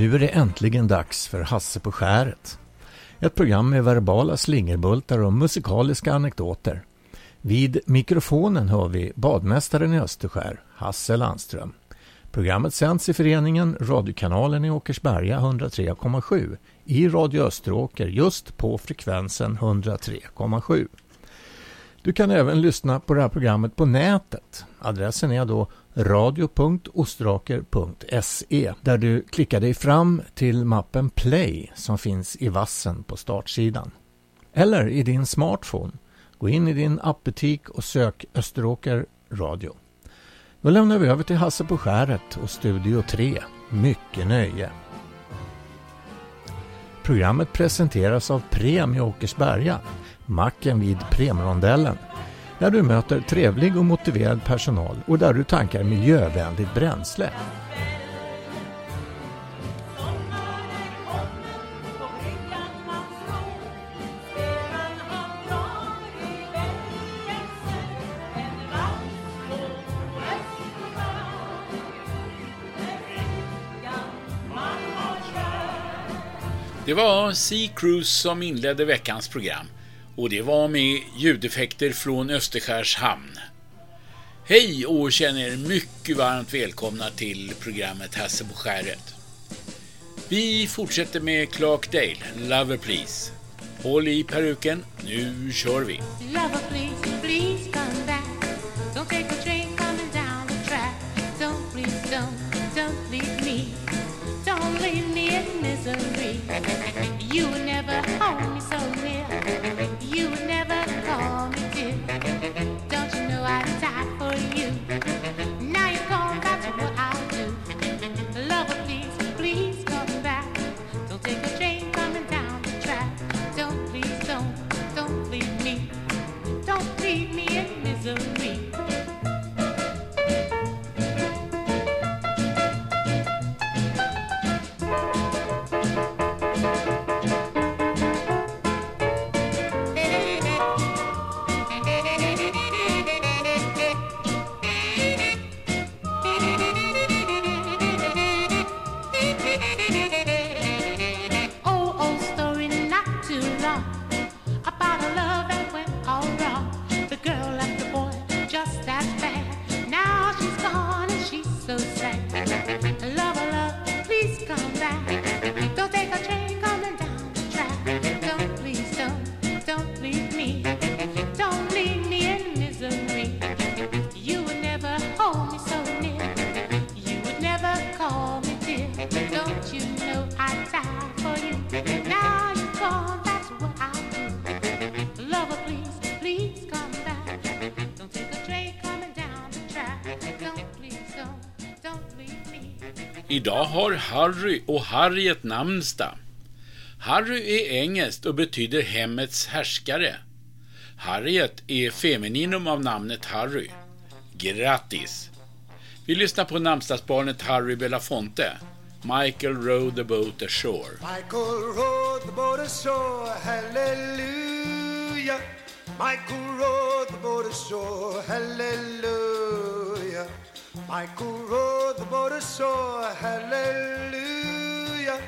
Nu är det äntligen dags för Hasse på skäret. Ett program med verbala slingerbultar och musikaliska anekdoter. Vid mikrofonen hör vi badmästaren i Österskär, Hasse Landström. Programmet sänds i föreningen Radiokanalen i Åkersberga 103,7 i Radio Österåker just på frekvensen 103,7. Du kan även lyssna på det här programmet på nätet. Adressen är då radio.ostraker.se där du klickar dig fram till mappen Play som finns i vassen på startsidan. Eller i din smartphone. Gå in i din appbutik och sök Österåker Radio. Då lämnar vi över till Hasse på skäret och Studio 3. Mycket nöje! Programmet presenteras av Prem i Åkersberga, macken vid Premrondellen där du möter trevlig och motiverad personal och där du tankar miljövänligt bränsle. Det var Sea Cruise som inledde veckans program och det var med ljudeffekter från Österskärs hamn. Hej och känner er mycket varmt välkomna till programmet Hasse på skäret. Vi fortsätter med Clark Dale, Lover Please. Håll i peruken, nu kör vi. Lover, please, please come back. Don't take a train coming down the track. Don't please don't, don't leave me. Don't leave me in misery. You will never hold me so Harry och Harriet namnsdag. Harry är engelskt och betyder hemmets härskare. Harriet är femininum av namnet Harry. Grattis! Vi lyssnar på namnsdagsbarnet Harry Belafonte. Michael rowed the boat ashore. Michael rowed the boat ashore, hallelujah. Michael rowed the boat ashore, hallelujah. Michael rode the boat ashore, hallelujah.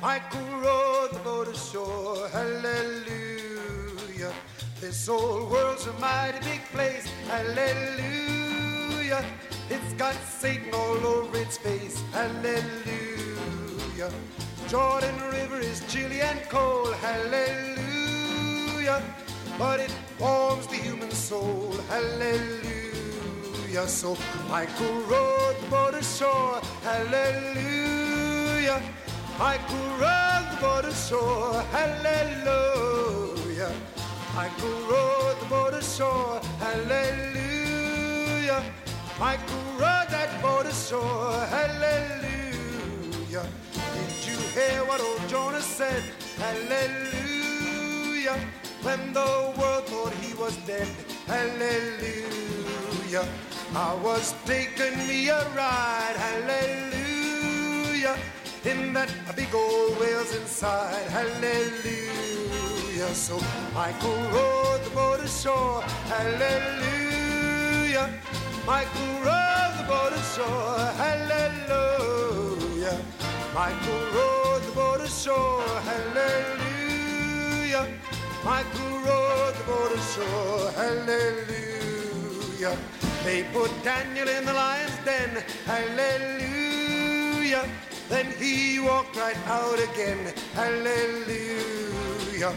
Michael rode the boat ashore, hallelujah. This old world's a mighty big place, hallelujah. It's got Satan all over its face, hallelujah. Jordan River is chilly and cold, hallelujah. But it warms the human soul, hallelujah hallelujah. So Michael rode the boat ashore, hallelujah. Michael rode the boat ashore, hallelujah. Michael rode the boat ashore, hallelujah. Michael rode that boat ashore, hallelujah. Did you hear what old Jonah said? Hallelujah. When the world thought he was dead, hallelujah. I was taking me a ride, hallelujah, in that big old whale's inside, hallelujah. So Michael rode the boat ashore, hallelujah. Michael rode the boat ashore, hallelujah. Michael rode the boat ashore, hallelujah. Michael the boat ashore, hallelujah. They put Daniel in the lion's den, hallelujah. Then he walked right out again, hallelujah.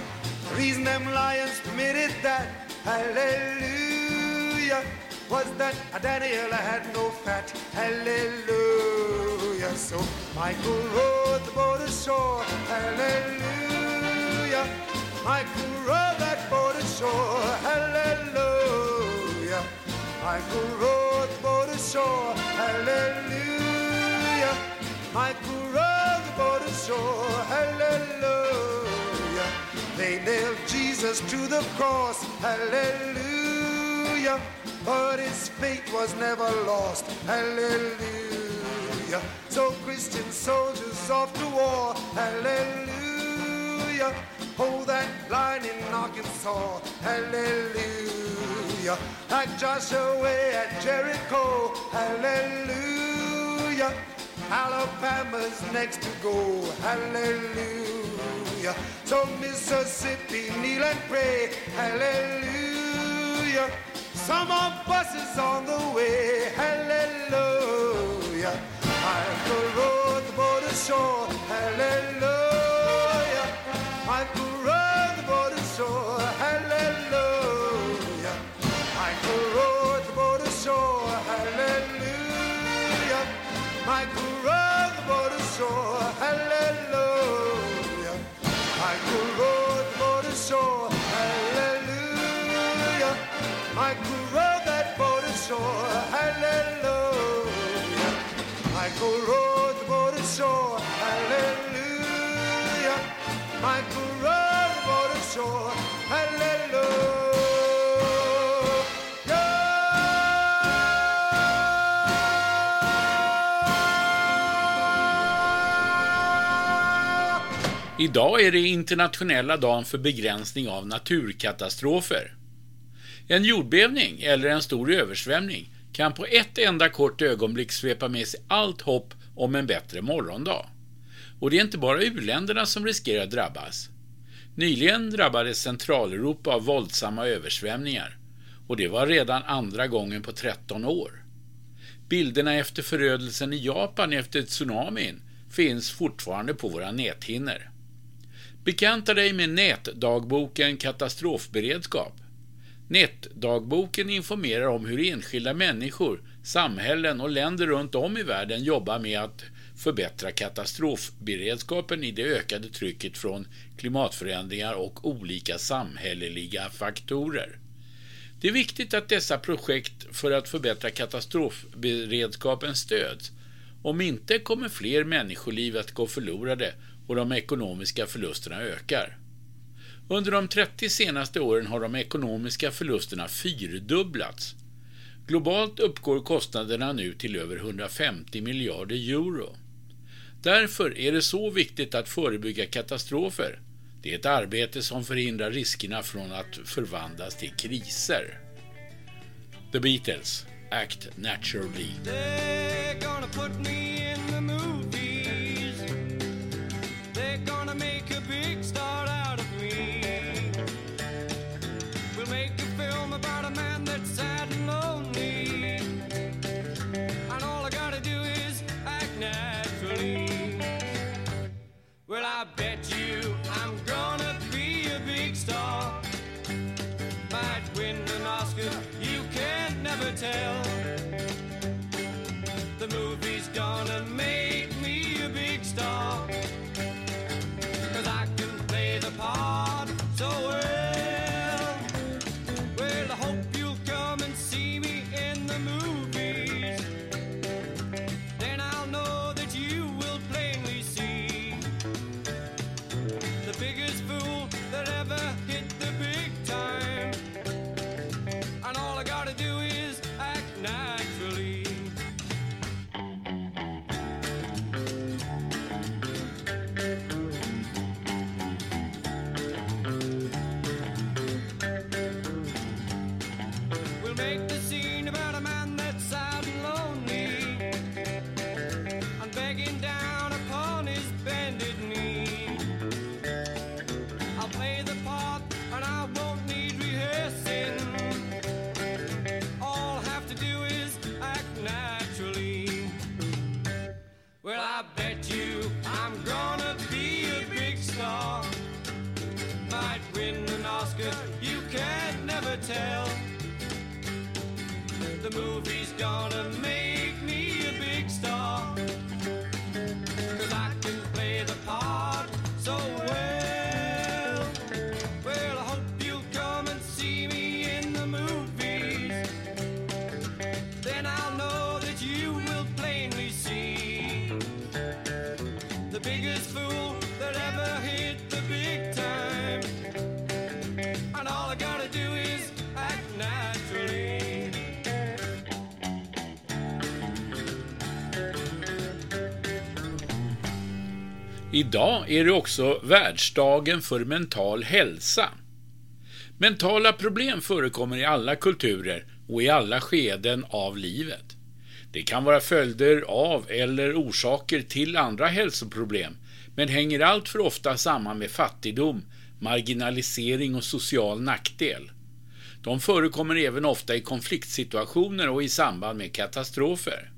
The reason them lions permitted that, hallelujah, was that Daniel had no fat, hallelujah. So Michael rode the boat ashore, hallelujah. Michael rode ashore, hallelujah. Michael rode the boat ashore, hallelujah. Michael rode the boat ashore, hallelujah. They nailed Jesus to the cross, hallelujah. But his fate was never lost, hallelujah. So Christian soldiers off to war, hallelujah. Hold that line in Arkansas, hallelujah. Like Joshua at Jericho, hallelujah. Alabama's next to go, hallelujah. So Mississippi, kneel and pray, hallelujah. Some more buses on the way, hallelujah. Michael rode the boat ashore, hallelujah. Michael rode the boat ashore, hallelujah. Michael rode the boat ashore, hallelujah. Idag är det internationella dagen för begränsning av naturkatastrofer. En jordbävning eller en stor översvämning kan på ett enda kort ögonblick svepa med sig allt hopp om en bättre morgondag. Och det är inte bara uländerna som riskerar att drabbas. Nyligen drabbades Centraleuropa av våldsamma översvämningar och det var redan andra gången på 13 år. Bilderna efter förödelsen i Japan efter tsunamin finns fortfarande på våra näthinnor. Bekanta dig med nätdagboken Katastrofberedskap. Nätdagboken informerar om hur enskilda människor, samhällen och länder runt om i världen jobbar med att förbättra katastrofberedskapen i det ökade trycket från klimatförändringar och olika samhälleliga faktorer. Det är viktigt att dessa projekt för att förbättra katastrofberedskapen stöds. Om inte kommer fler människoliv att gå förlorade och de ekonomiska förlusterna ökar. Under de 30 senaste åren har de ekonomiska förlusterna fyrdubblats. Globalt uppgår kostnaderna nu till över 150 miljarder euro. Därför är det så viktigt att förebygga katastrofer. Det är ett arbete som förhindrar riskerna från att förvandlas till kriser. The Beatles, Act Naturally. Idag är det också världsdagen för mental hälsa. Mentala problem förekommer i alla kulturer och i alla skeden av livet. Det kan vara följder av eller orsaker till andra hälsoproblem, men hänger allt för ofta samman med fattigdom, marginalisering och social nackdel. De förekommer även ofta i konfliktsituationer och i samband med katastrofer.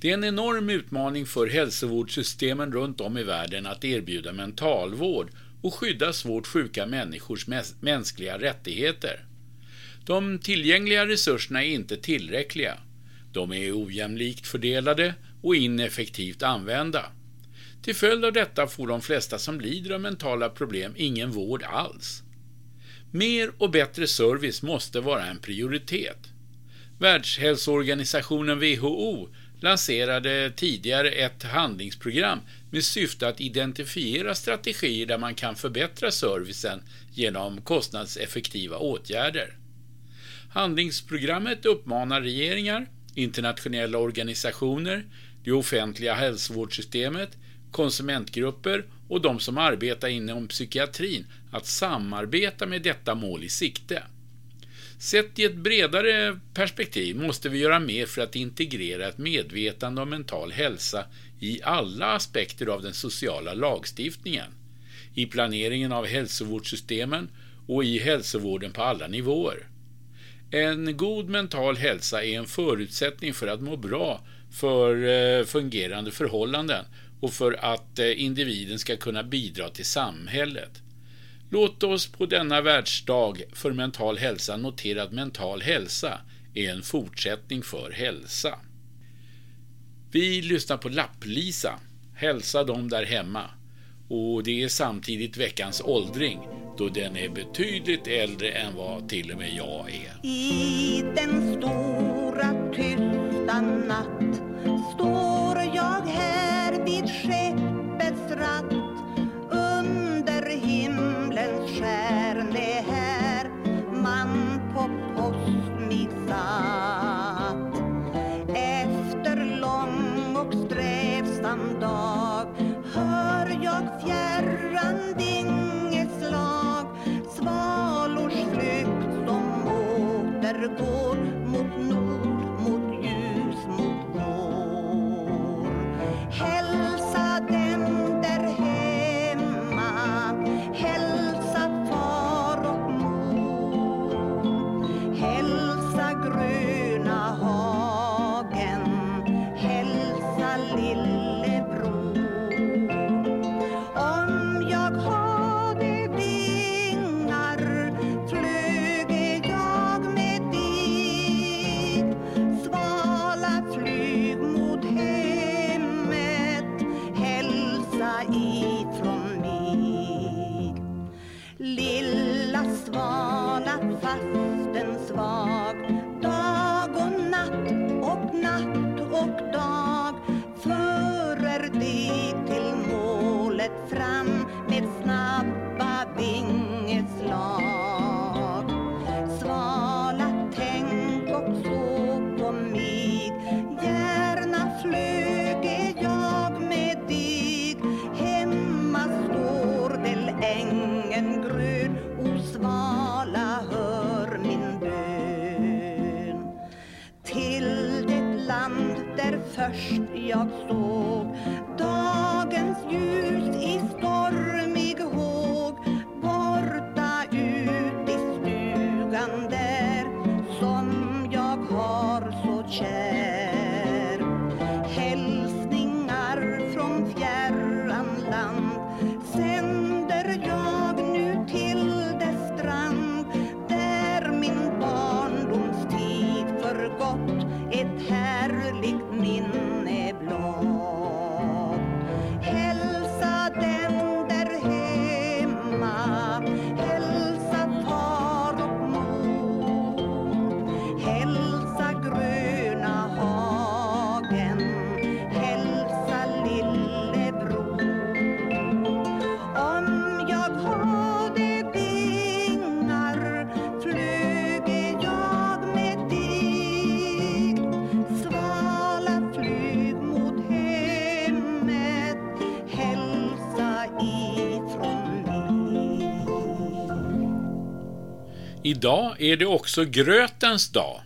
Det är en enorm utmaning för hälsovårdssystemen runt om i världen att erbjuda mentalvård och skydda svårt sjuka människors mänskliga rättigheter. De tillgängliga resurserna är inte tillräckliga. De är ojämlikt fördelade och ineffektivt använda. Till följd av detta får de flesta som lider av mentala problem ingen vård alls. Mer och bättre service måste vara en prioritet. Världshälsoorganisationen WHO lanserade tidigare ett handlingsprogram med syfte att identifiera strategier där man kan förbättra servicen genom kostnadseffektiva åtgärder. Handlingsprogrammet uppmanar regeringar, internationella organisationer, det offentliga hälsovårdssystemet, konsumentgrupper och de som arbetar inom psykiatrin att samarbeta med detta mål i sikte. Sett i ett bredare perspektiv måste vi göra mer för att integrera ett medvetande om mental hälsa i alla aspekter av den sociala lagstiftningen, i planeringen av hälsovårdssystemen och i hälsovården på alla nivåer. En god mental hälsa är en förutsättning för att må bra för eh, fungerande förhållanden och för att eh, individen ska kunna bidra till samhället. Låt oss på denna världsdag för mental hälsa notera att mental hälsa är en fortsättning för hälsa. Vi lyssnar på Lapplisa, Hälsa dem där hemma. Och det är samtidigt veckans åldring, då den är betydligt äldre än vad till och med jag är. I den stora tysta natt står jag här vid skeppets ratt himlens det här man på postmid satt efter lång och strävsam dag hör jag fjärran dingeslag svalors flykt som återgår mot nord, mot ljus, mot vår. Hälsa dem där först jag Idag är det också grötens dag.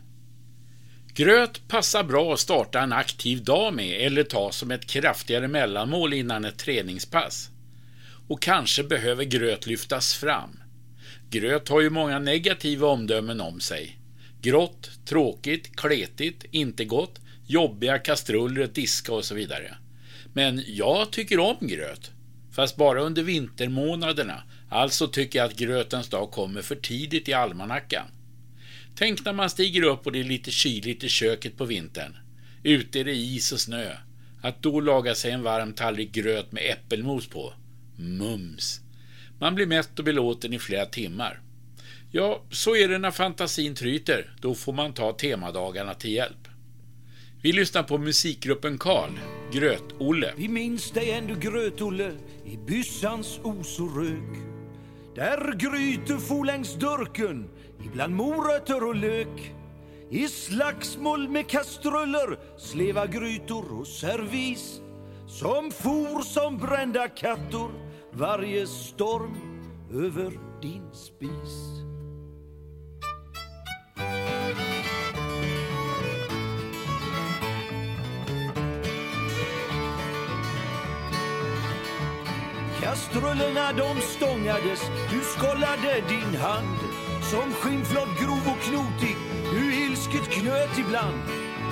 Gröt passar bra att starta en aktiv dag med eller ta som ett kraftigare mellanmål innan ett träningspass. Och kanske behöver gröt lyftas fram. Gröt har ju många negativa omdömen om sig. Grått, tråkigt, kletigt, inte gott, jobbiga kastruller att diska och så vidare. Men jag tycker om gröt. Fast bara under vintermånaderna. Alltså tycker jag att grötens dag kommer för tidigt i almanackan. Tänk när man stiger upp och det är lite kyligt i köket på vintern. Ute är det is och snö. Att då laga sig en varm tallrik gröt med äppelmos på. Mums! Man blir mätt och belåten i flera timmar. Ja, så är det när fantasin tryter. Då får man ta temadagarna till hjälp. Vi lyssnar på musikgruppen Karl, Gröt-Olle. Vi minns dig ändå Gröt-Olle i byssans os och rök. Där grytor for längs dörken ibland morötter och lök. I slagsmål med kastruller, sleva grytor och servis. Som for som brända kattor varje storm över din spis. Kastrullerna de stångades, du skållade din hand. Som skinnflott grov och knotig, du ilsket knöt ibland.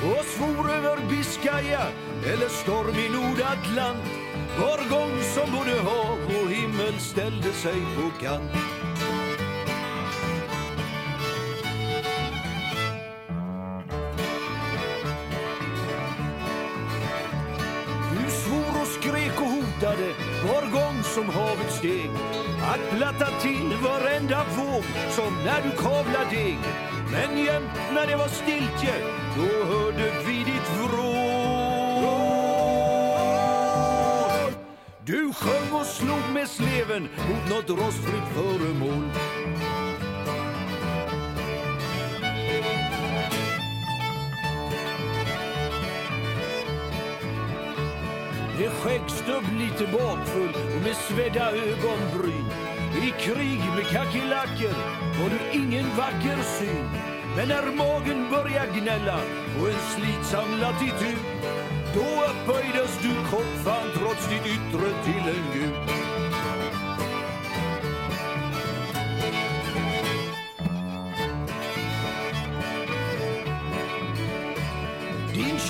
Och svor över Biscaya eller storm i Nordatlant. Var gång som både hav och himmel ställde sig på kant. Skrek var gång som havet steg att platta till varenda våg som när du kavlar deg. Men jämt när det var stiltje, då hörde vi ditt vrål. Du sjöng och slog med sleven mot något rostfritt föremål. Med skäggstubb lite bakfull och med svedda ögonbryn. I krig med kackerlackor har du ingen vacker syn. Men när magen börjar gnälla och en slitsam latitud då upphöjdes du kortfall trots ditt yttre till en gud.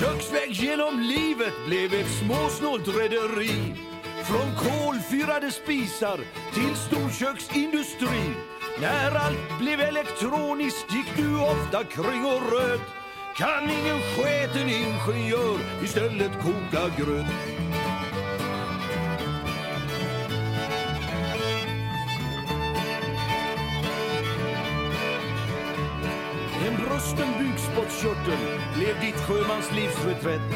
Köksväg genom livet blev ett småsnålt rederi. Från kolfyrade spisar till storköksindustri. När allt blev elektroniskt gick du ofta kring och röt. Kan ingen sketen ingenjör istället koka gröt? En bukspottkörteln blev ditt sjömanslivs reträtt.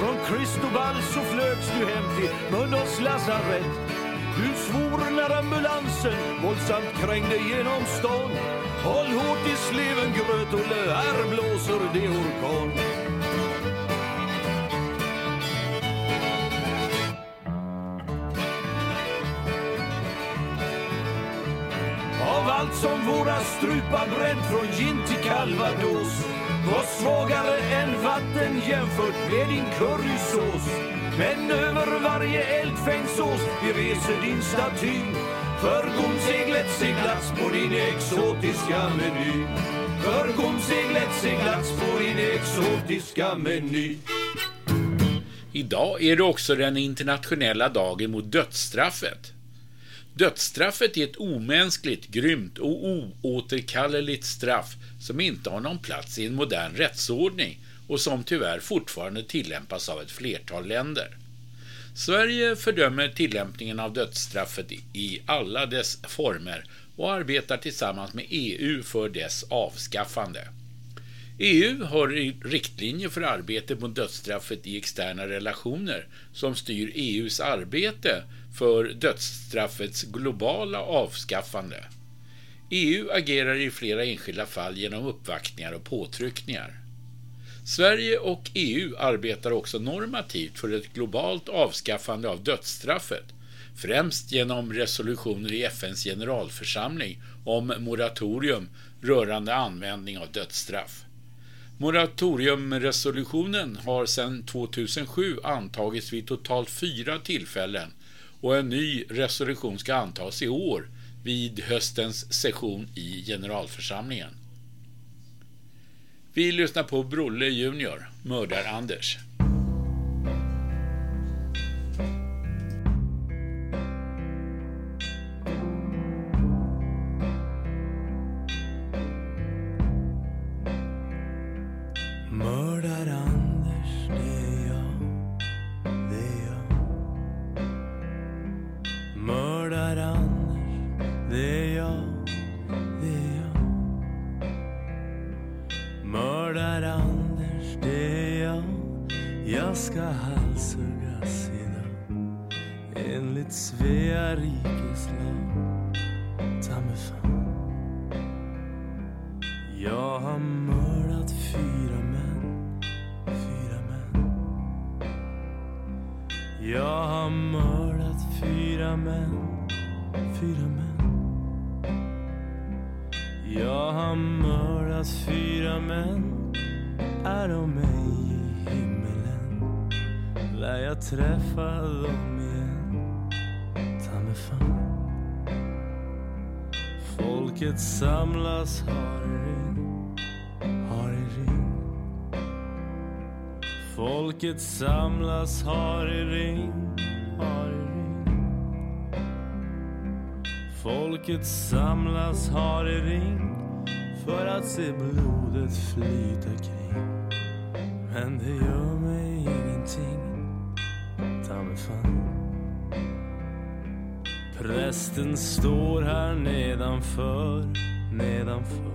Från Cristobal så flögs du hem till Mölndals lasarett. Du svor när ambulansen våldsamt krängde genom stan. Håll hårt i sleven Gröt-Olle, här blåser det orkan. Som våra strupar bränt från gin till calvados var svagare än vatten jämfört med din currysås. Men över varje eldfängd sås vi reser din staty. För gomseglet seglats på din exotiska meny. För gomseglet seglats på din exotiska meny. Idag är det också den internationella dagen mot dödsstraffet. Dödsstraffet är ett omänskligt, grymt och oåterkalleligt straff som inte har någon plats i en modern rättsordning och som tyvärr fortfarande tillämpas av ett flertal länder. Sverige fördömer tillämpningen av dödsstraffet i alla dess former och arbetar tillsammans med EU för dess avskaffande. EU har riktlinjer för arbetet mot dödsstraffet i externa relationer som styr EUs arbete för dödsstraffets globala avskaffande. EU agerar i flera enskilda fall genom uppvaktningar och påtryckningar. Sverige och EU arbetar också normativt för ett globalt avskaffande av dödsstraffet, främst genom resolutioner i FNs generalförsamling om moratorium rörande användning av dödsstraff. Moratoriumresolutionen har sedan 2007 antagits vid totalt fyra tillfällen och en ny resolution ska antas i år vid höstens session i generalförsamlingen. Vi lyssnar på Brolle Junior, Mördar-Anders. Folket samlas har i ring, har i ring. Folket samlas har i ring, har i ring. Folket samlas har i ring för att se blodet flyta kring. Men det gör mig ingenting, ta mig fan. Prästen står här nedanför, nedanför.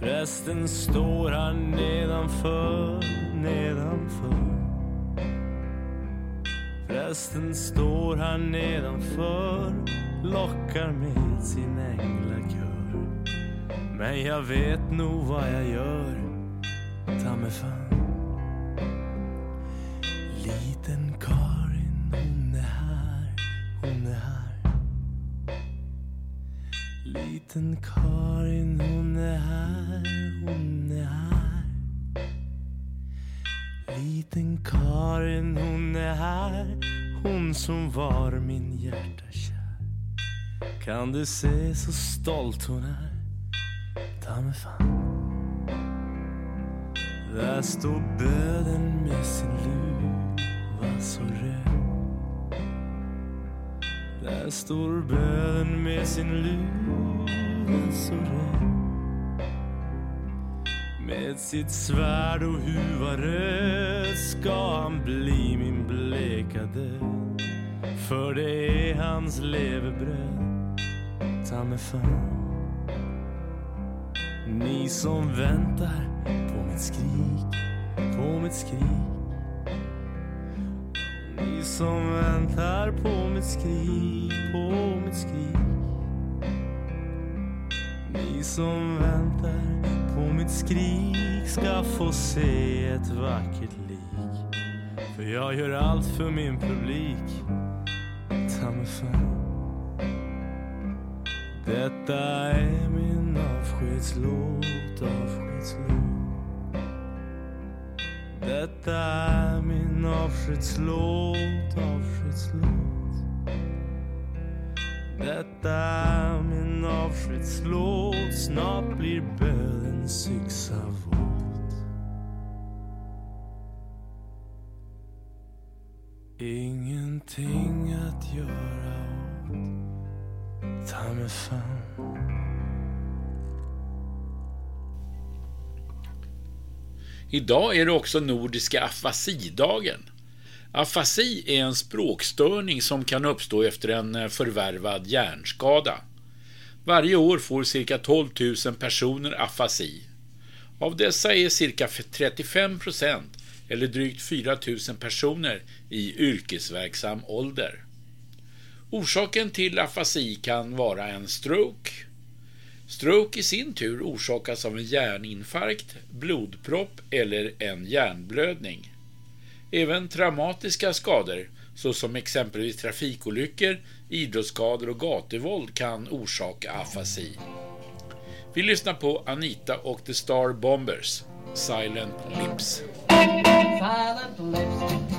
Prästen står här nedanför, nedanför. Prästen står här nedanför, lockar med sin änglakör. Men jag vet nog vad jag gör, ta mig fan. Liten Karin, hon är här, hon är här. Liten Karin, hon är här, hon som var min hjärta kär. Kan du se så stolt hon är? Ta mig fan. Där står böden med sin luva så röd. Där står böden med sin luva så röd. Med sitt svärd och huva röd ska han bli min bleka död. För det är hans levebröd, ta mig fan. Ni som väntar på mitt skrik, på mitt skrik. Ni som väntar på mitt skrik, på mitt skrik. Ni som väntar på mitt skrik ska få se ett vackert lik. För jag gör allt för min publik. Ta mig fan. Detta är min avskedslåt, avskedslåt. Detta är min avskedslåt, avskedslåt. Detta är min avskedslåt, snart blir bödens yxa våt. Ingenting att göra åt, ta mig fan. Idag är det också nordiska afasidagen. Afasi är en språkstörning som kan uppstå efter en eh, förvärvad hjärnskada. Varje år får cirka 12 000 personer afasi. Av dessa är cirka 35 procent, eller drygt 4 000 personer, i yrkesverksam ålder. Orsaken till afasi kan vara en stroke. Stroke i sin tur orsakas av en hjärninfarkt, blodpropp eller en hjärnblödning. Även traumatiska skador, såsom exempelvis trafikolyckor, idrottsskador och gatuvåld kan orsaka afasi. Vi lyssnar på Anita och The Star Bombers, Silent Lips. Silent lips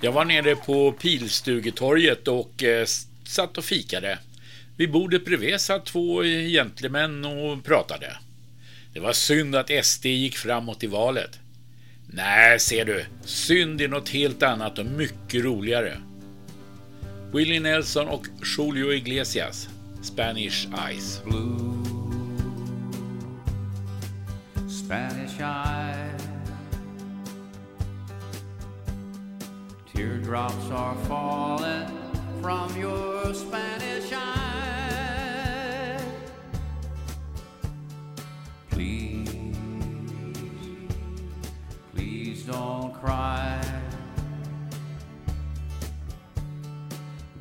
Jag var nere på Pilstugetorget och eh, satt och fikade. Vid bordet bredvid satt två gentlemän och pratade. Det var synd att SD gick framåt i valet. Nej, ser du, synd är något helt annat och mycket roligare. Willie Nelson och Julio Iglesias, Spanish Eyes. Blue. Teardrops are falling from your Spanish eyes. Please, please don't cry.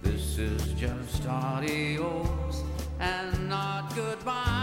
This is just adios and not goodbye.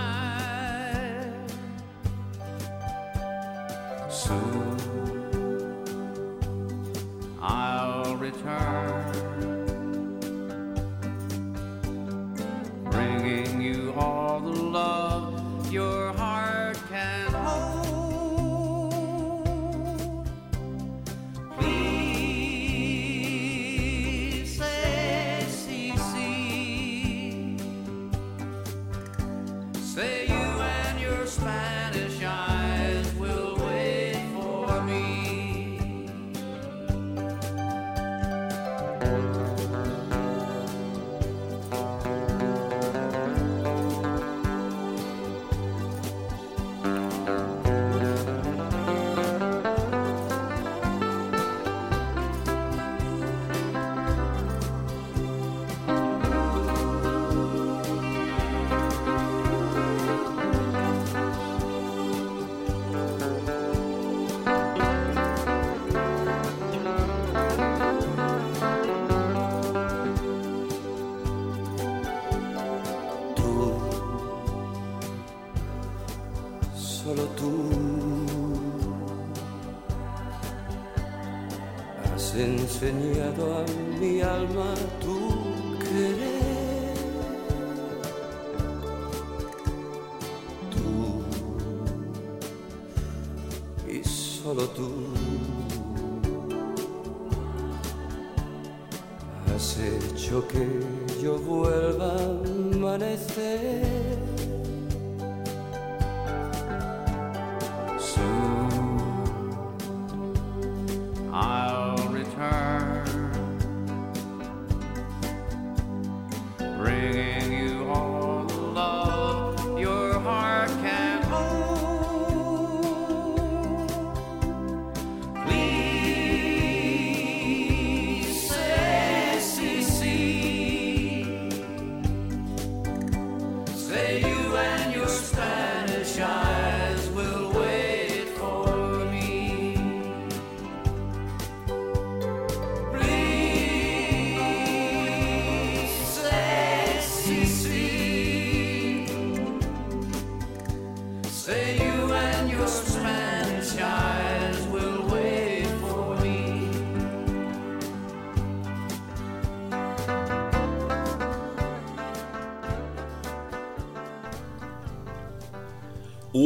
Yo vuelva a amanecer.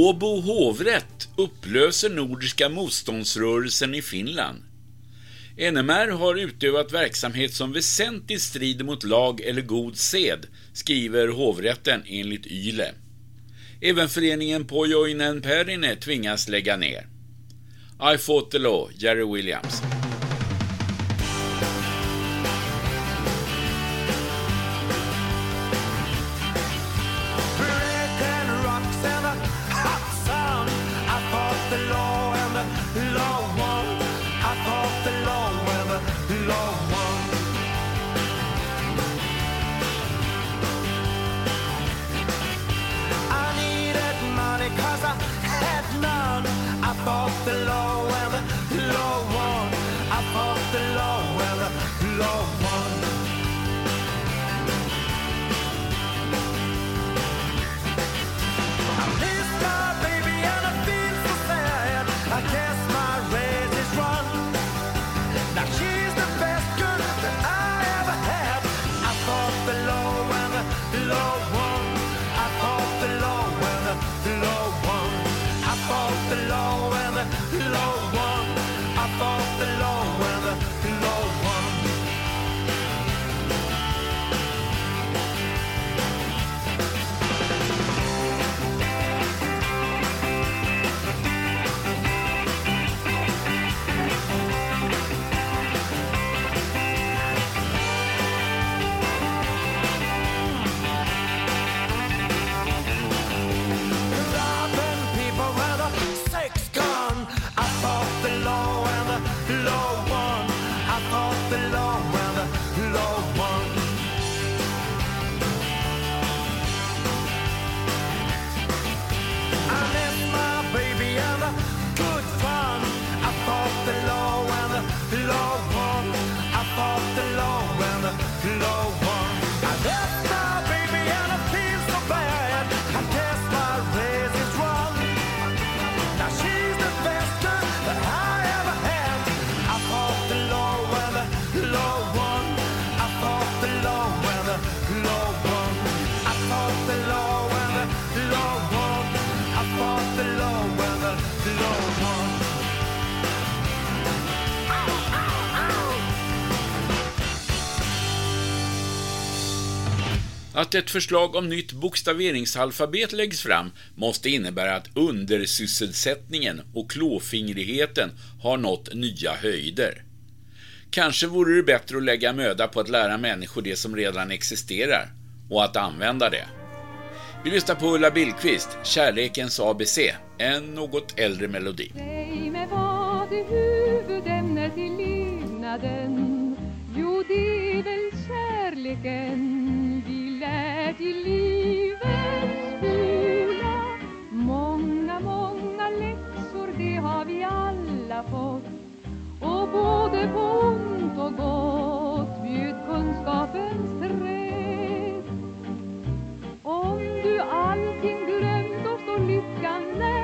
Åbo hovrätt upplöser Nordiska motståndsrörelsen i Finland. NMR har utövat verksamhet som väsentligt strider mot lag eller god sed, skriver hovrätten enligt YLE. Även föreningen Pohjoinen Perine tvingas lägga ner. I fought the law, Jerry Williams. Att ett förslag om nytt bokstaveringsalfabet läggs fram måste innebära att undersysselsättningen och klåfingrigheten har nått nya höjder. Kanske vore det bättre att lägga möda på att lära människor det som redan existerar och att använda det. Vi lyssnar på Ulla Billqvist, Kärlekens ABC, en något äldre melodi. Säg mig vad är huvudämnet i levnaden? Jo, det är väl kärleken lärt i livets skola Många, många läxor, det har vi alla fått. Och både på ont och gott bjöd kunskapens träd. Om du allting glömt, då står lyckan nära.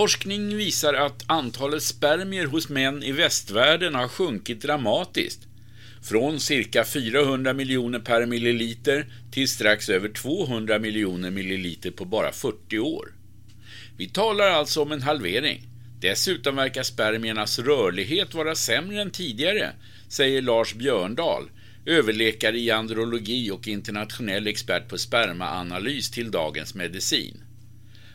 Forskning visar att antalet spermier hos män i västvärlden har sjunkit dramatiskt. Från cirka 400 miljoner per milliliter till strax över 200 miljoner milliliter på bara 40 år. Vi talar alltså om en halvering. Dessutom verkar spermiernas rörlighet vara sämre än tidigare, säger Lars Björndal, överläkare i andrologi och internationell expert på spermaanalys till Dagens Medicin.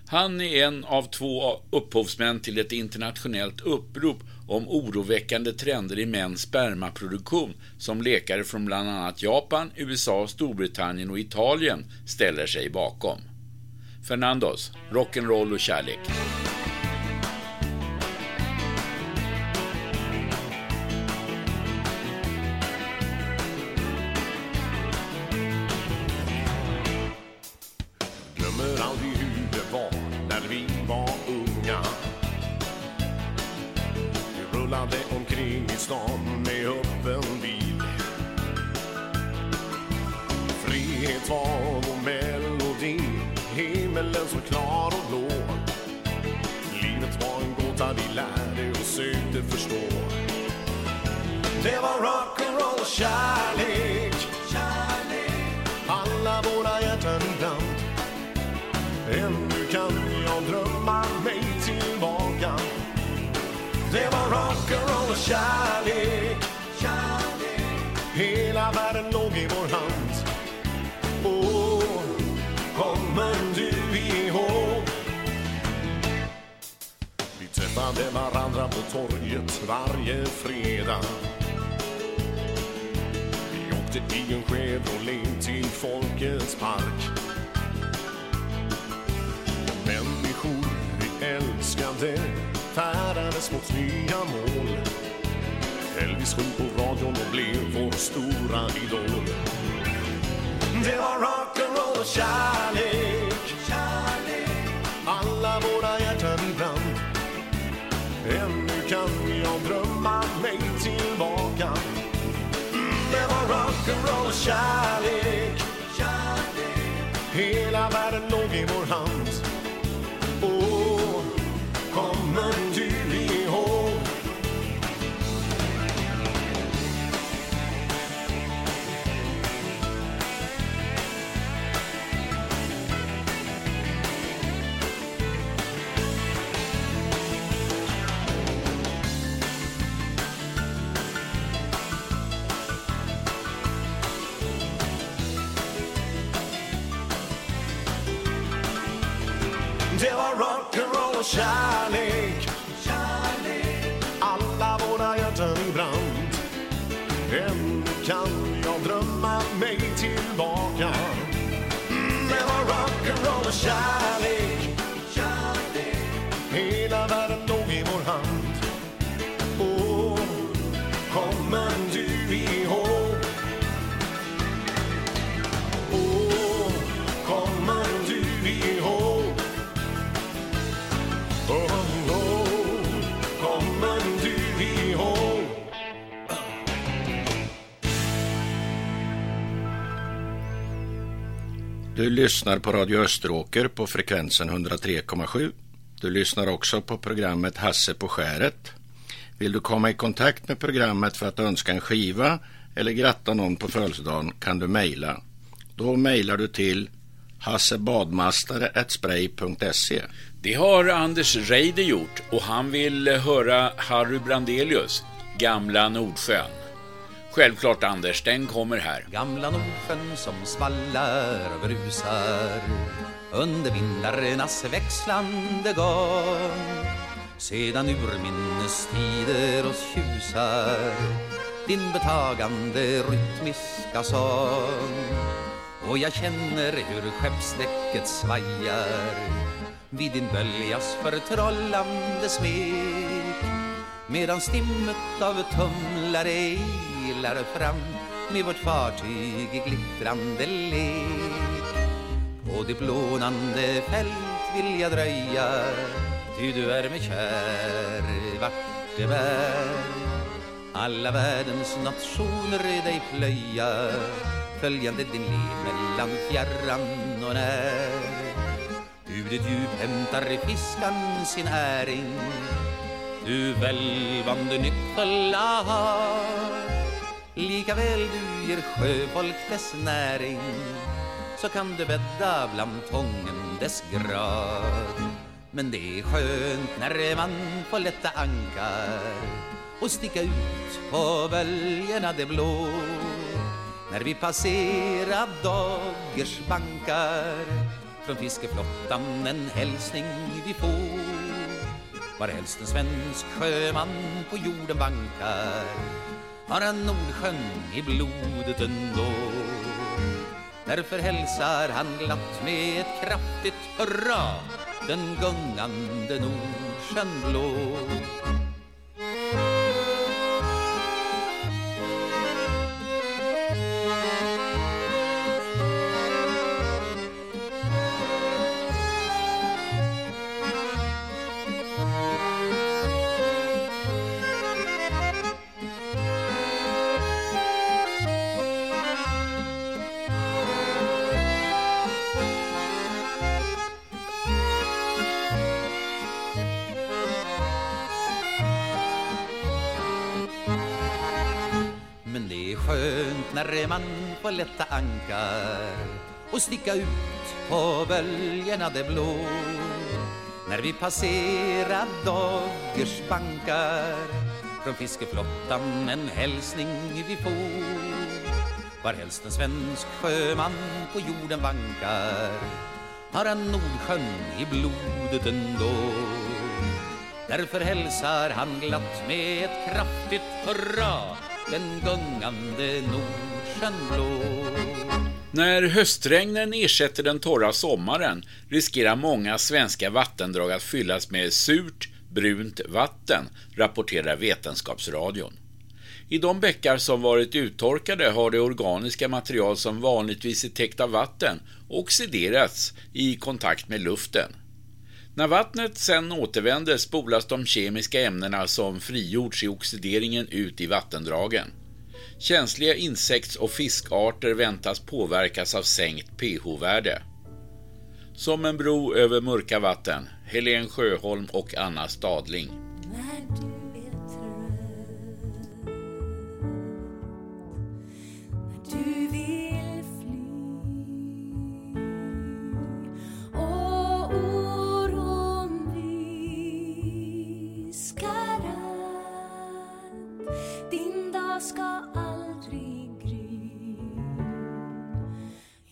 Han är en av två upphovsmän till ett internationellt upprop om oroväckande trender i mäns spermaproduktion som läkare från bland annat Japan, USA, Storbritannien och Italien ställer sig bakom. Fernandos, rock'n'roll och kärlek. Stan med öppen bil. Frihet var vår melodi Himmelen så klar och blå. Livet var en gåta vi lärde och sökte förstå. Det var rock'n'roll och kärlek. Alla våra hjärtan brann Ännu kan jag drömma mig det var rock'n'roll och kärlek. Hela världen låg i vår hand. Åh, kommer du ihåg? Vi träffade varandra på torget varje fredag. Vi åkte i en Chevrolet till Folkets park. Människor vi älskade färdades mot nya mål. Elvis sjöng på radion och blev vår stora idol. Det var rock'n'roll och kärlek. Alla våra hjärtan brann. Ännu kan jag drömma mig tillbaka. Det var rock'n'roll och kärlek. Hela världen kärlek. kärlek Alla våra hjärtan i brand. Än kan jag drömma mig tillbaka? Mm, Det var rock'n'roll och kärlek. Du lyssnar på Radio Österåker på frekvensen 103,7. Du lyssnar också på programmet Hasse på skäret. Vill du komma i kontakt med programmet för att önska en skiva eller gratta någon på födelsedagen kan du mejla. Då mejlar du till hassebadmastare.spray.se. Det har Anders Reide gjort och han vill höra Harry Brandelius, Gamla Nordsjön. Självklart Anders, den kommer här. Gamla Nordsjön som svallar och brusar under vindarnas växlande gång sedan urminnes tider oss tjusar din betagande rytmiska sång och jag känner hur skeppsdäcket svajar vid din böljas förtrollande smek medan stimmet av tumlare ilar fram med vårt fartyg i glittrande lek. På det blånande fält vill jag dröja ty du är mig kär vart det bär. Alla världens nationer dig plöja följande din liv mellan fjärran och när. Ur ditt djup hämtar fiskan sin äring Du välvande nyckfulla har. Lika väl du ger sjöfolk dess näring Så kan du bädda bland tången dess grad. Men det är skönt när man får lätta ankar Och sticka ut på böljorna det blå. När vi passerar Daggers bankar Från fiskeflottan en hälsning vi får. Var helst en svensk sjöman på jorden bankar har han Nordsjön i blodet ändå? Därför hälsar han glatt med ett kraftigt hurra den gungande Nordsjön blå. Man på lätta ankar och sticka ut på böljorna det blå. När vi passerar Daggers bankar från fiskeflottan en hälsning vi får. Var helst en svensk sjöman på jorden vankar har han Nordsjön i blodet ändå. Därför hälsar han glatt med ett kraftigt hurra den gungande Nordsjön blå När höstregnen ersätter den torra sommaren riskerar många svenska vattendrag att fyllas med surt, brunt vatten, rapporterar Vetenskapsradion. I de bäckar som varit uttorkade har det organiska material som vanligtvis är täckt av vatten oxiderats i kontakt med luften. När vattnet sedan återvänder spolas de kemiska ämnena som frigjorts i oxideringen ut i vattendragen. Känsliga insekts- och fiskarter väntas påverkas av sänkt pH-värde. Som en bro över mörka vatten, Helen Sjöholm och Anna Stadling. När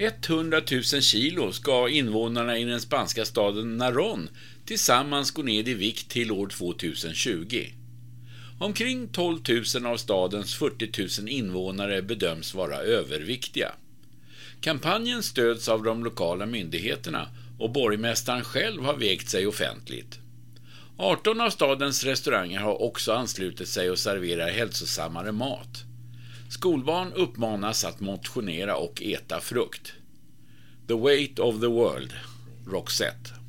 100 000 kilo ska invånarna i den spanska staden Narón tillsammans gå ned i vikt till år 2020. Omkring 12 000 av stadens 40 000 invånare bedöms vara överviktiga. Kampanjen stöds av de lokala myndigheterna och borgmästaren själv har vägt sig offentligt. 18 av stadens restauranger har också anslutit sig och serverar hälsosammare mat. Skolbarn uppmanas att motionera och äta frukt. The Weight of the World, Roxette.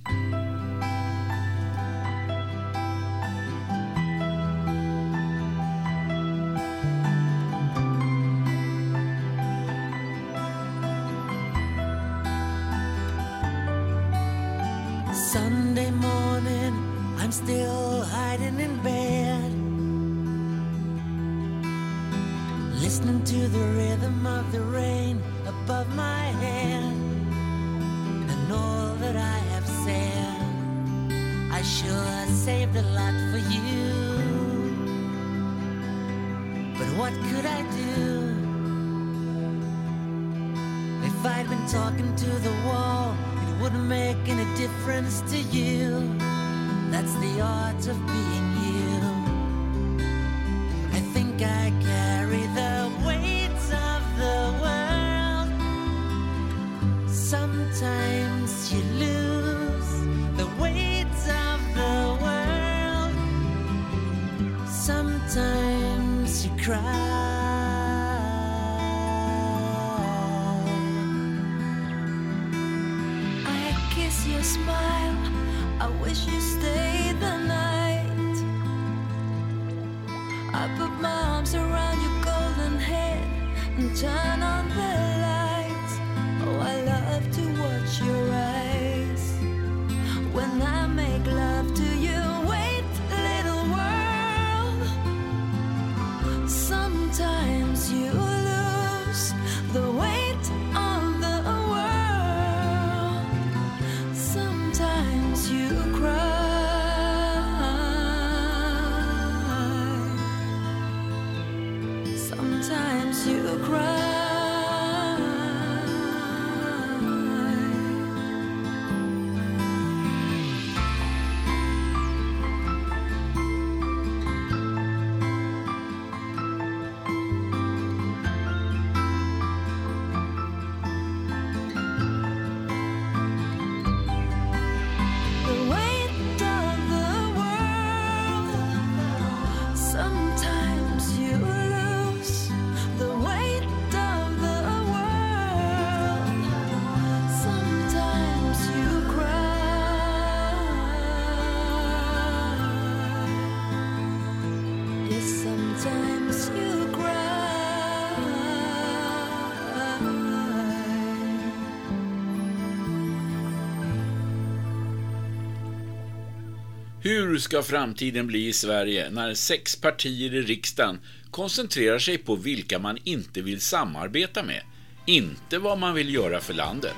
Hur ska framtiden bli i Sverige när sex partier i riksdagen koncentrerar sig på vilka man inte vill samarbeta med, inte vad man vill göra för landet?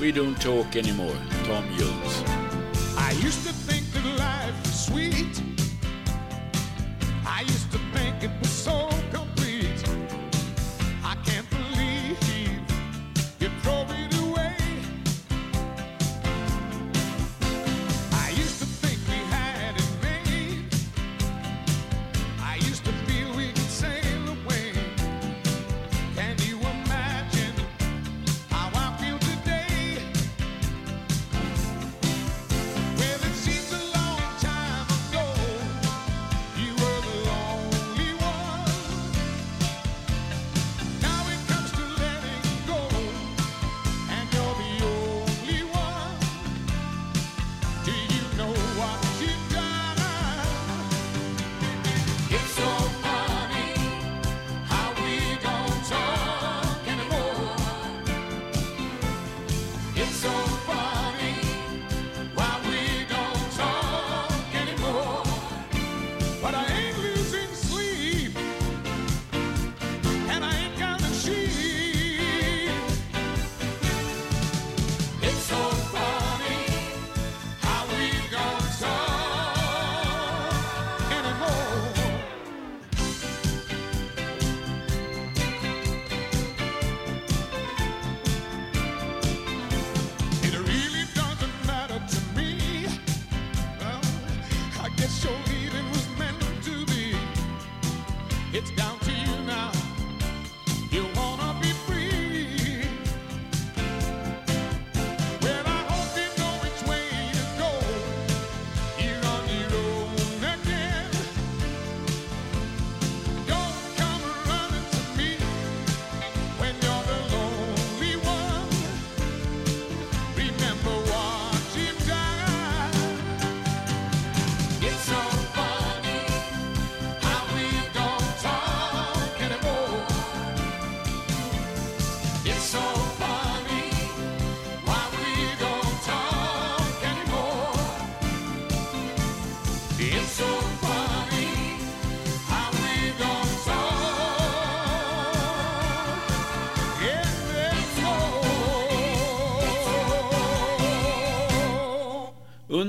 We don't talk anymore, Tom Jones. I used to think that life was sweet. I used to think it was so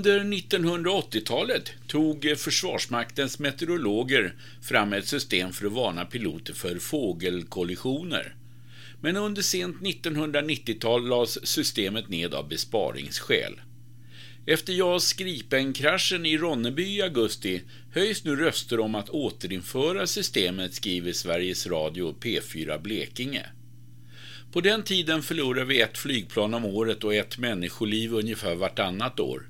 Under 1980-talet tog Försvarsmaktens meteorologer fram ett system för att varna piloter för fågelkollisioner. Men under sent 1990-tal lades systemet ned av besparingsskäl. Efter JAS Gripen-kraschen i Ronneby i augusti höjs nu röster om att återinföra systemet, skriver Sveriges Radio P4 Blekinge. På den tiden förlorade vi ett flygplan om året och ett människoliv ungefär vartannat år.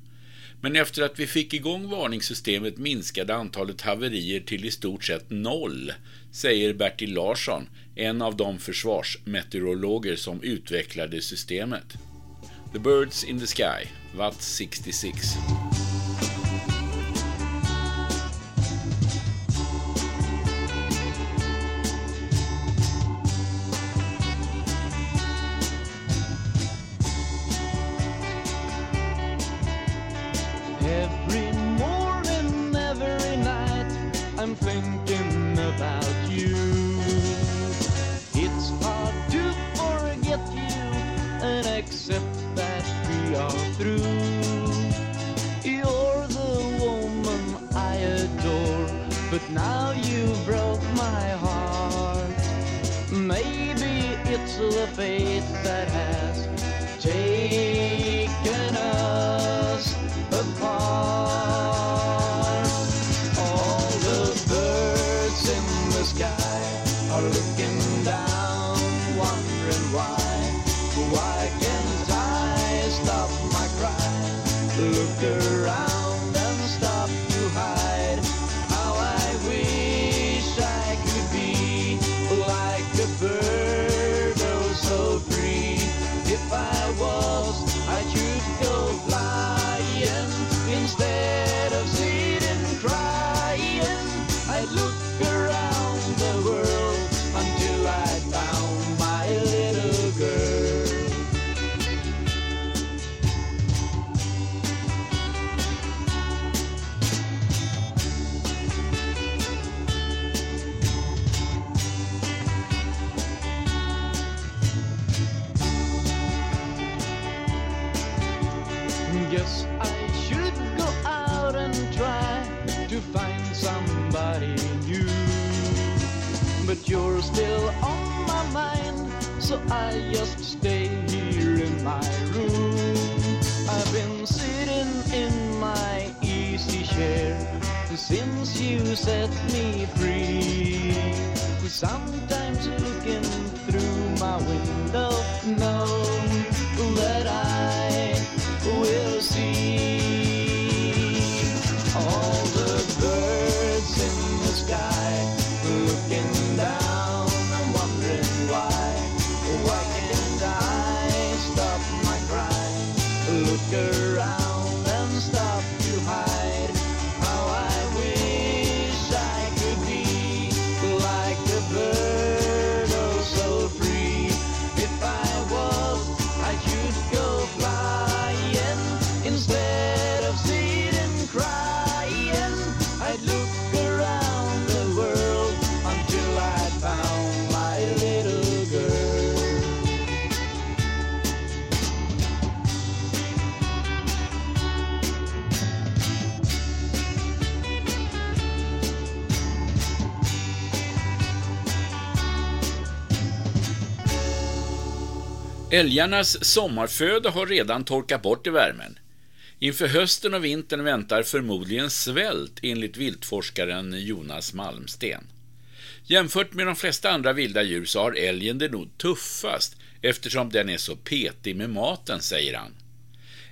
Men efter att vi fick igång varningssystemet minskade antalet haverier till i stort sett noll, säger Bertil Larsson, en av de försvarsmeteorologer som utvecklade systemet. The Birds in the Sky, Watt 66. Every morning, every night, I'm thinking about you. It's hard to forget you and accept that we are through. You're the woman I adore, but now you broke my heart. Maybe it's the fate that has taken I just stay here in my room. I've been sitting in my easy chair since you set me free. Sometimes looking through my window, know Älgarnas sommarföda har redan torkat bort i värmen. Inför hösten och vintern väntar förmodligen svält enligt viltforskaren Jonas Malmsten. Jämfört med de flesta andra vilda djur så har älgen det nog tuffast eftersom den är så petig med maten, säger han.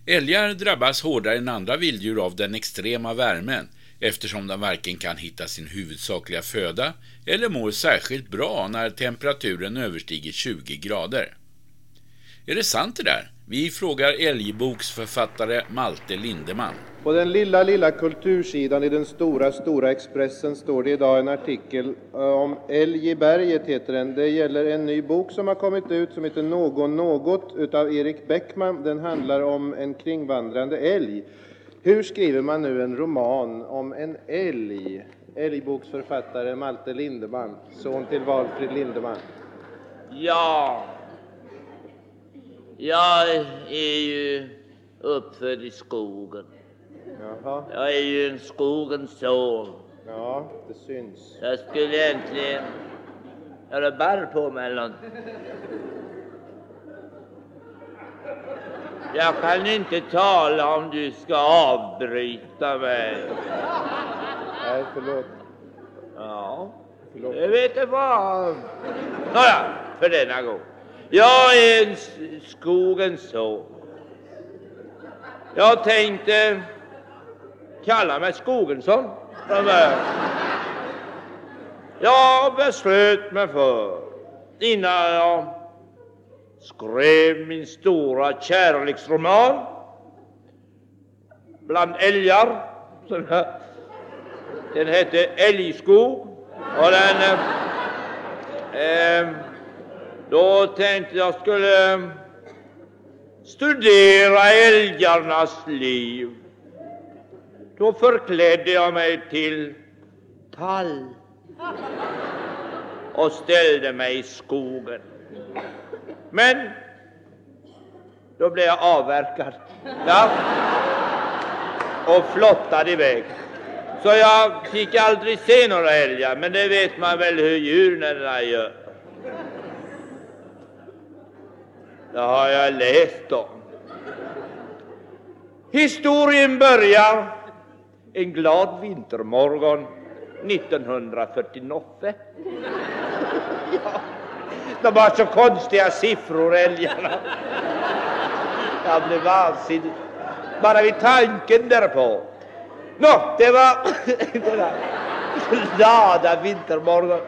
Älgar drabbas hårdare än andra vilddjur av den extrema värmen eftersom de varken kan hitta sin huvudsakliga föda eller mår särskilt bra när temperaturen överstiger 20 grader. Är det sant det där? Vi frågar älgboksförfattare Malte Lindeman. På den lilla, lilla kultursidan i den stora, stora Expressen står det idag en artikel eh, om Älg i berget, heter den. Det gäller en ny bok som har kommit ut som heter Någon något utav Erik Bäckman. Den handlar om en kringvandrande älg. Hur skriver man nu en roman om en älg? Älgboksförfattare Malte Lindeman, son till Valfrid Lindeman. Ja, jag är ju uppfödd i skogen. Jaha, Jag är ju en skogens son. ja, det syns. Jag skulle egentligen... Har du barr på mig eller något? Jag kan inte tala om du ska avbryta mig. Nej, förlåt. Ja, Förlåt. jag vet inte vad. Nåja, för denna gång. Jag är en skogens son. Jag tänkte kalla mig Skogensson framöver. Jag beslöt mig för, innan jag skrev min stora kärleksroman Bland älgar, som den hette Älgskog och den... Eh, eh då tänkte jag skulle studera älgarnas liv. Då förklädde jag mig till tall och ställde mig i skogen. Men då blev jag avverkad. Ja. Och flottad iväg. Så jag fick aldrig se några älgar, men det vet man väl hur djuren gör. Det har jag läst om. Historien börjar en glad vintermorgon 1949. Ja, de har så konstiga siffror, älgarna. Jag blev vansinnig bara vid tanken därpå. Nå, det var denna glada vintermorgon.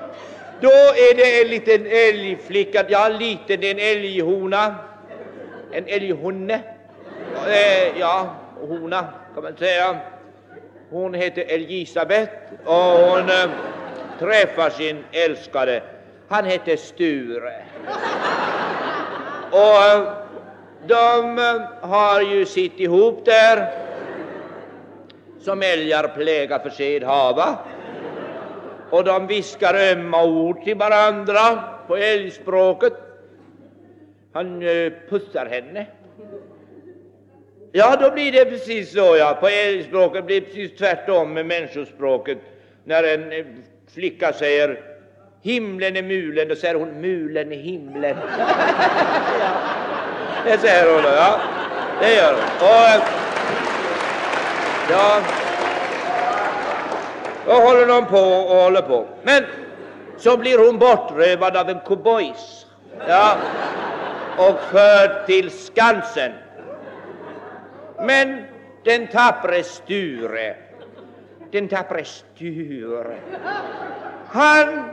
Då är det en liten älgflicka, ja liten, det är en älghona, en älghonne, eh, ja, hona kan man säga. Hon heter Elisabeth och hon eh, träffar sin älskade. Han heter Sture. Och eh, de eh, har ju sitt ihop där som älgar plägar för sed hava. Och de viskar ömma ord till varandra på älgspråket. Han eh, pussar henne. Ja, då blir det precis så, ja. På älgspråket blir det precis tvärtom med människospråket. När en eh, flicka säger himlen är mulen, då säger hon mulen är himlen. det säger hon, då, ja. Det gör hon. Och, eh, ja, då håller de på och håller på. Men så blir hon bortrövad av en cowboys. Ja, och förd till Skansen. Men den tappre Sture, den tappre Sture, han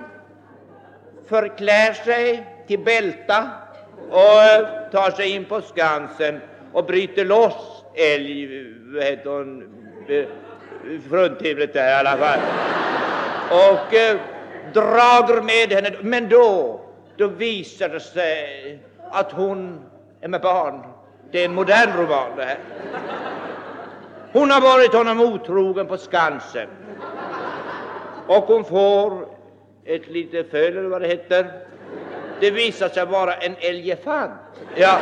förklär sig till bälta och tar sig in på Skansen och bryter loss älg, vad heter hon, fruntimret där i alla fall. Och eh, drar med henne, men då, då visar det sig att hon är med barn. Det är en modern roman det här. Hon har varit honom otrogen på Skansen. Och hon får ett litet föl eller vad det heter. Det visar sig vara en elefant. Ja,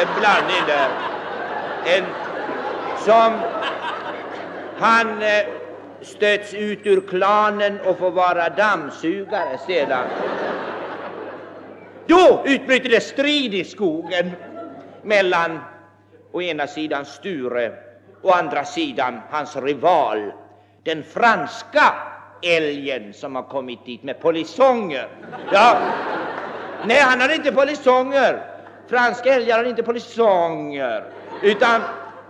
en blandning där. En som han eh, stöts ut ur klanen och får vara dammsugare sedan. Då utbryter det strid i skogen mellan å ena sidan Sture och å andra sidan hans rival, den franska älgen som har kommit dit med polisonger. Ja. Nej, han har inte polisonger. Franska älgar har inte polisonger. Utan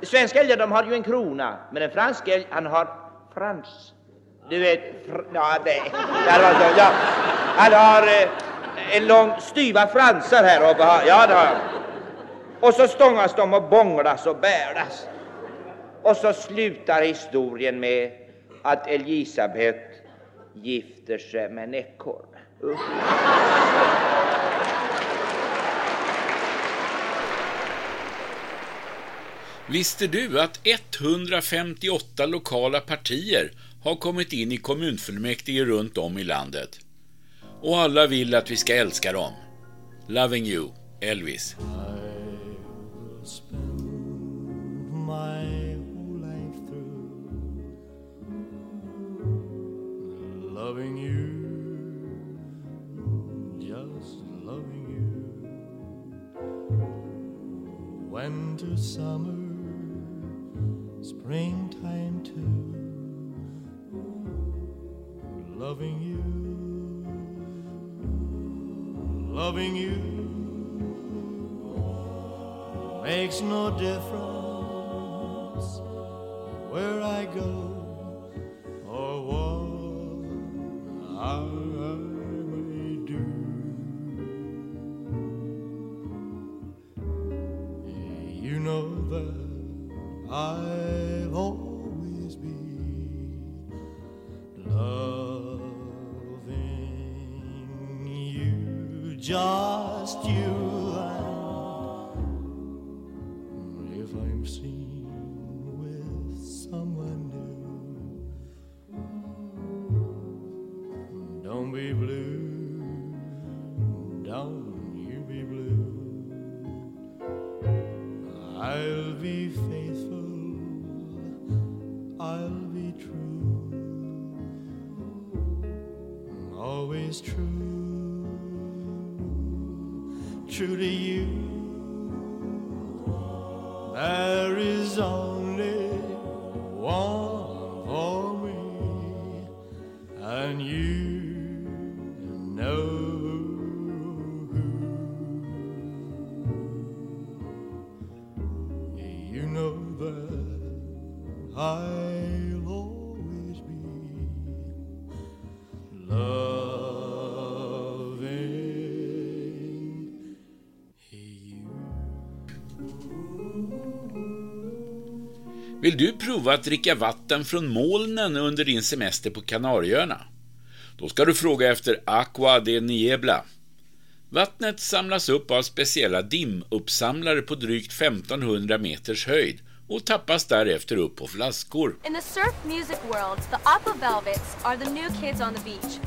svenska älgar de har ju en krona. Men en fransk älg han har frans. Du vet, fr- ja, nej. det var så, ja. Han har eh, en lång styva fransar här uppe. Ja, det har han. Och så stångas de och bånglas och bärdas. Och så slutar historien med att Elisabet gifter sig med en ekorre. Visste du att 158 lokala partier har kommit in i kommunfullmäktige runt om i landet? Och alla vill att vi ska älska dem. Loving you, Elvis. loving you just loving you winter summer springtime too. Loving you. Loving you. Makes no difference where I go or what I may do. You know that I'll always be loving you, just you and if I'm seen Vill du prova att dricka vatten från molnen under din semester på Kanarieöarna? Då ska du fråga efter Aqua de Niebla. Vattnet samlas upp av speciella dimuppsamlare på drygt 1500 meters höjd och tappas därefter upp på flaskor. In the surf music world, the Aqua Velvets are the new kids on the beach.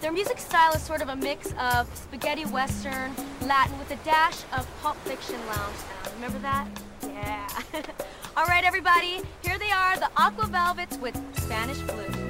Their music style is sort of a mix of spaghetti western, Latin with a dash of pulp fiction lounge sound. Remember that? Yeah. All right, everybody, here they are, the Aqua Velvets with Spanish Blues.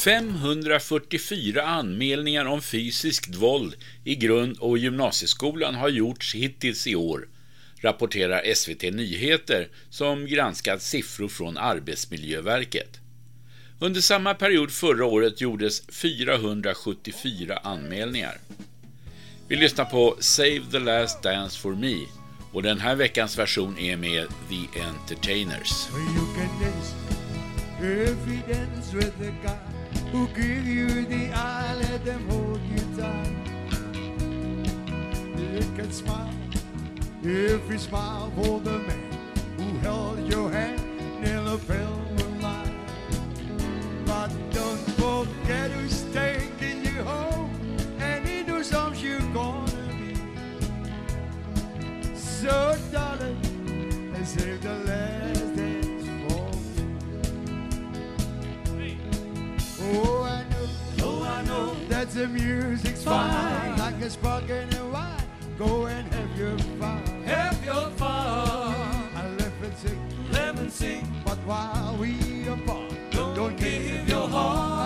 544 anmälningar om fysiskt våld i grund- och gymnasieskolan har gjorts hittills i år, rapporterar SVT Nyheter som granskat siffror från Arbetsmiljöverket. Under samma period förra året gjordes 474 anmälningar. Vi lyssnar på Save the Last Dance for Me och den här veckans version är med The Entertainers. Dance with the guy who give you the eye, let them hold you tight. You can smile you smile for the man who held your hand in a film light. But don't forget who's taking you home and he knows some you're gonna be. So darling, save the that the music's fine, like a sparkling wine. Go and have your fun, have your fun. I laugh and sing, laugh and sing. But while we apart, don't, don't give your heart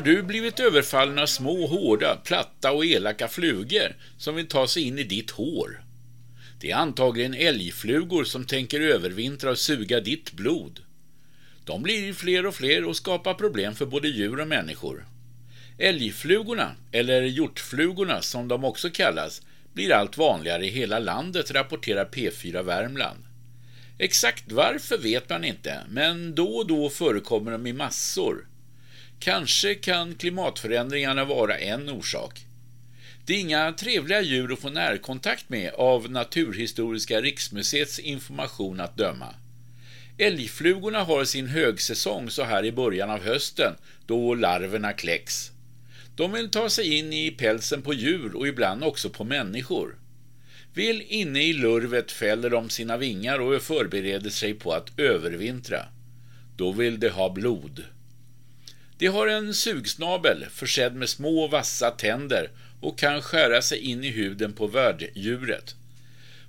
Har du blivit överfallen av små, hårda, platta och elaka flugor som vill ta sig in i ditt hår? Det är antagligen älgflugor som tänker övervintra och suga ditt blod. De blir fler och fler och skapar problem för både djur och människor. Älgflugorna, eller hjortflugorna som de också kallas, blir allt vanligare i hela landet, rapporterar P4 Värmland. Exakt varför vet man inte, men då och då förekommer de i massor. Kanske kan klimatförändringarna vara en orsak. Det är inga trevliga djur att få närkontakt med av Naturhistoriska riksmuseets information att döma. Älgflugorna har sin högsäsong så här i början av hösten då larverna kläcks. De vill ta sig in i pälsen på djur och ibland också på människor. Väl inne i lurvet fäller de sina vingar och förbereder sig på att övervintra. Då vill de ha blod. De har en sugsnabel försedd med små vassa tänder och kan skära sig in i huden på värddjuret.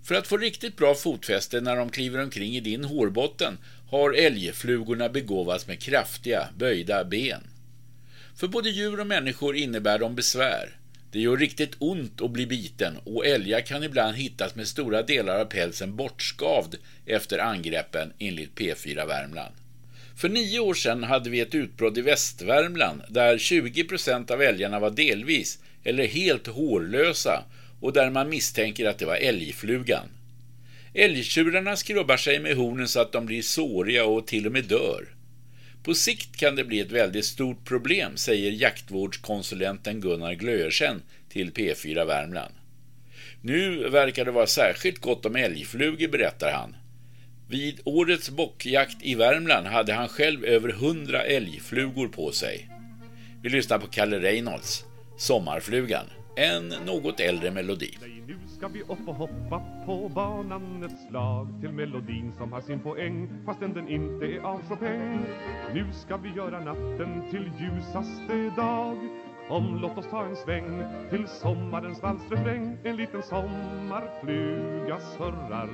För att få riktigt bra fotfäste när de kliver omkring i din hårbotten har älgflugorna begåvats med kraftiga, böjda ben. För både djur och människor innebär de besvär. Det gör riktigt ont att bli biten och älgar kan ibland hittas med stora delar av pälsen bortskavd efter angreppen enligt P4 Värmland. För nio år sedan hade vi ett utbrott i Västvärmland där 20% av älgarna var delvis eller helt hårlösa och där man misstänker att det var älgflugan. Älgtjurarna skrubbar sig med hornen så att de blir såriga och till och med dör. På sikt kan det bli ett väldigt stort problem, säger jaktvårdskonsulenten Gunnar Glöersen till P4 Värmland. Nu verkar det vara särskilt gott om älgflugor, berättar han. Vid årets bockjakt i Värmland hade han själv över 100 älgflugor på sig. Vi lyssnar på Kalle Reynolds, Sommarflugan, en något äldre melodi. Nu ska vi upp och hoppa på banan ett slag till melodin som har sin poäng fastän den inte är av Chopin. Nu ska vi göra natten till ljusaste dag. Om låt oss ta en sväng till sommarens valsrefräng. En liten sommarfluga surrar.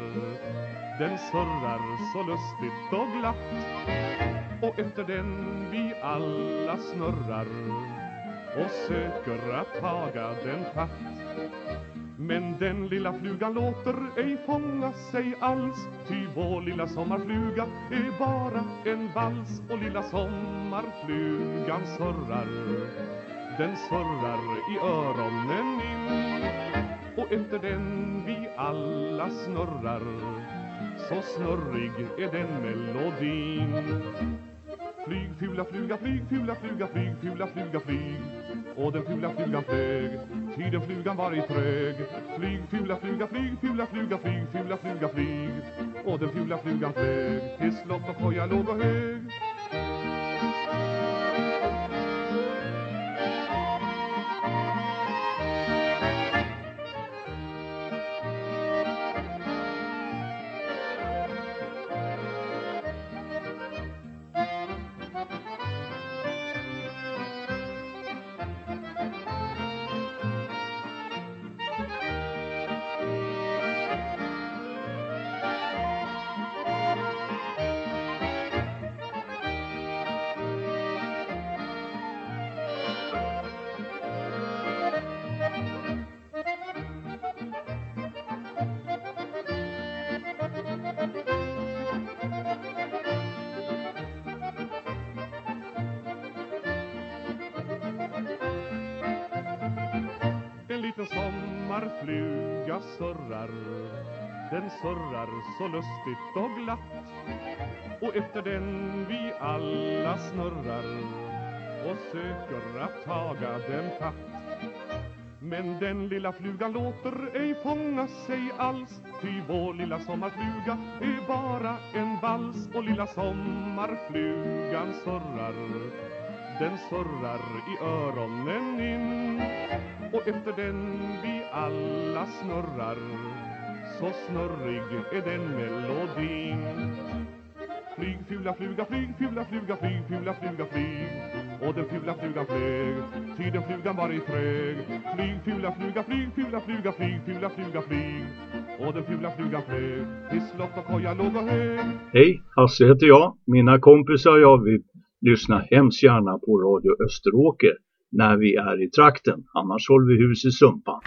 Den surrar så lustigt och glatt. Och efter den vi alla snurrar och söker att taga den fatt. Men den lilla flugan låter ej fånga sig alls Ty vår lilla sommarfluga är bara en vals Och lilla sommarflugan surrar den surrar i öronen in. Och efter den vi alla snurrar Så snurrig är den melodin. Flyg fula fluga, flyg fula fluga, flyg fula fluga, flyg. Och den fula flugan flög, ty den flugan var i trög. Flyg fula fluga, flyg fula fluga, flyg fula fluga, flyg. Och den fula flugan flög till slott och koja låg och hög. Surrar Den surrar så lustigt och glatt. Och efter den vi alla snurrar Och söker att taga den fatt. Men den lilla flugan låter ej fånga sig alls Ty vår lilla sommarfluga är bara en vals. Och lilla sommarflugan surrar den surrar i öronen in. Och efter den vi alla snurrar Så snurrig är den melodin. Flyg fula fluga, flyg fula fluga, flyg fula fluga, flyg. Och den fula flugan flög, ty den flugan var i trög. Flyg fula fluga, flyg fula fluga, flyg fula fluga, flyg. Och den fula flugan flög till slott och koja låg och hög. Hej, Hasse heter jag. Mina kompisar och jag vi lyssna hemskt gärna på Radio Österåker när vi är i trakten. Annars håller vi hus i Sumpan.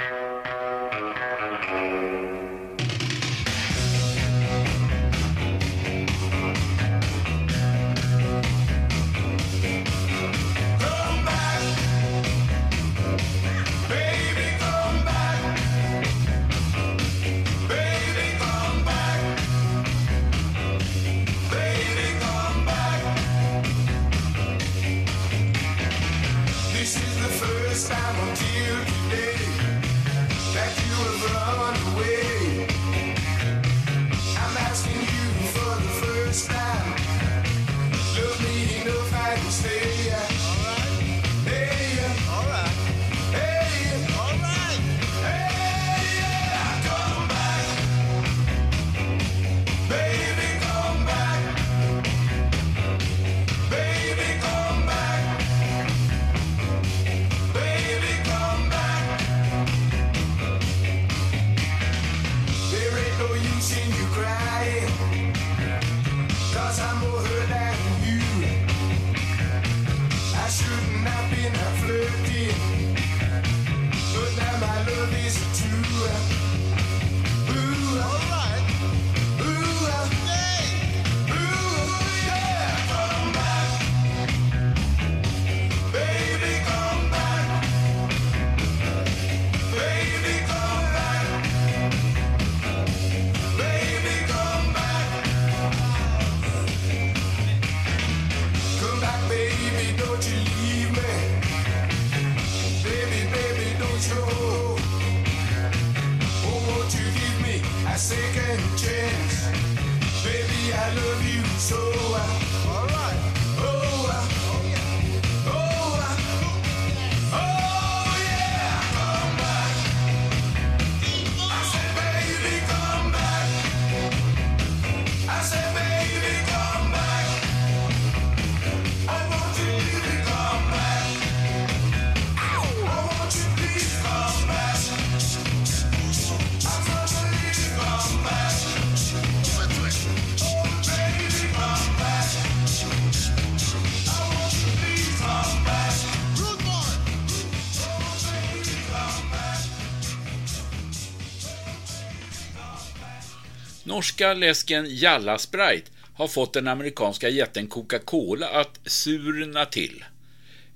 Tyska läsken Jalla Sprite har fått den amerikanska jätten Coca-Cola att surna till.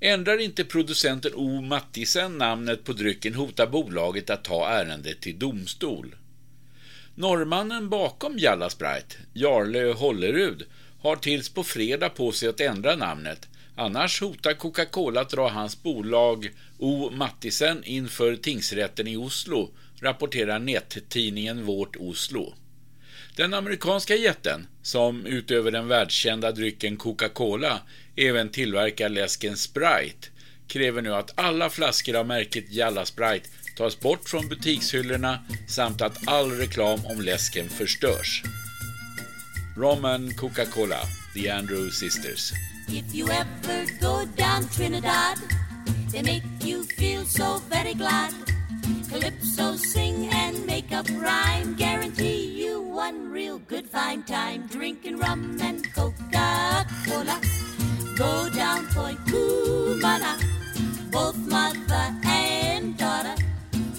Ändrar inte producenten O. Mattisen namnet på drycken hotar bolaget att ta ärendet till domstol. Norrmannen bakom Jalla Sprite, Jarle Hollerud, har tills på fredag på sig att ändra namnet. Annars hotar Coca-Cola att dra hans bolag O. Mattisen inför tingsrätten i Oslo, rapporterar nättidningen Vårt Oslo. Den amerikanska jätten, som utöver den världskända drycken Coca-Cola även tillverkar läsken Sprite, kräver nu att alla flaskor av märket Jalla Sprite tas bort från butikshyllorna samt att all reklam om läsken förstörs. Roman Coca-Cola, The Andrew Sisters. If you ever go down Trinidad, they make you feel so very glad. Calypso sing and make up rhyme, guarantee you one real good fine time. Drinking rum and Coca-Cola, go down Point Cumana, both mother and daughter,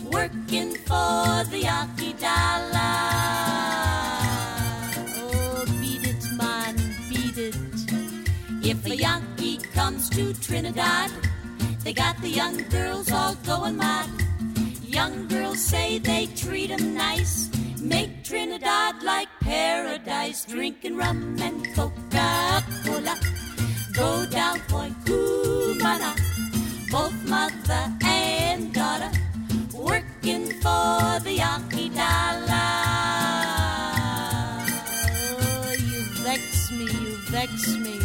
working for the Yankee dollar. Oh, beat it, man, beat it. If a Yankee comes to Trinidad, they got the young girls all going mad. Young girls say they treat 'em nice, make Trinidad like paradise, drinking rum and Coca-Cola. Go down Point Cumana, both mother and daughter, working for the Yankee dollar. Oh, you vex me, you vex me.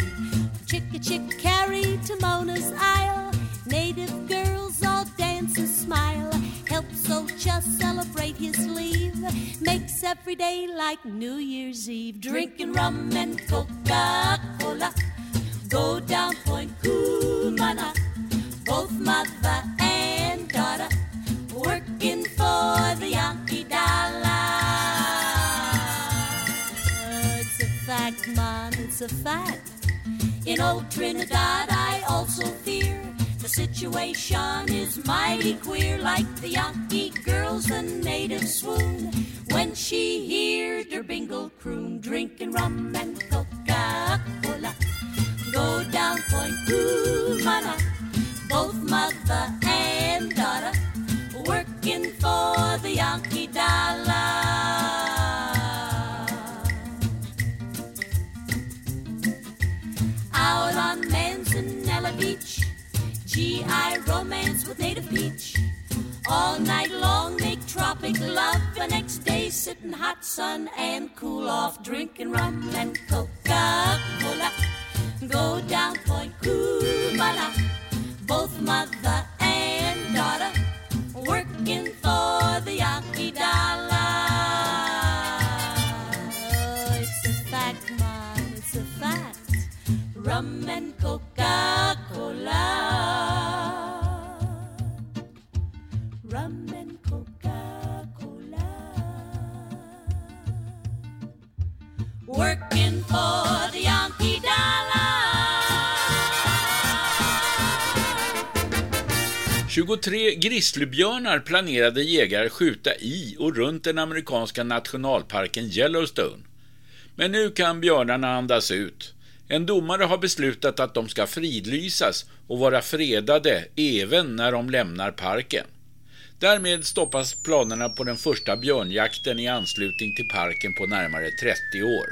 Chicka chick carried to Mona's Isle. Native girls all dance and smile. Ocha celebrate his leave. Makes every day like New Year's Eve. Drinking rum and Coca-Cola. Go down Point Cumana. Both mother and daughter. Working for the Yankee dollar. It's a fact, man, it's a fact. In old Trinidad, I also fear the situation is mighty queer. Like the Yankee girls, the natives swoon when she heard her bingle croon, drinking rum and Coca-Cola. Go down Point Cumana, both mother and daughter, working for the Yankee dollar. Out on Manzanella Beach, GI romance with native peach. All night long make tropic love. The next day sit in hot sun and cool off, drinking rum and Coca-Cola. Go down Point Cumana, both mother and daughter, working for the Yankee dollar. Rum and Coca-Cola. Rum and Coca-Cola. Working for the Yankee dollar. 23 grizzlybjörnar planerade jägare skjuta i och runt den amerikanska nationalparken Yellowstone. Men nu kan björnarna andas ut. En domare har beslutat att de ska fridlysas och vara fredade även när de lämnar parken. Därmed stoppas planerna på den första björnjakten i anslutning till parken på närmare 30 år.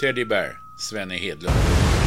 Teddy Bear, Svenne Hedlund.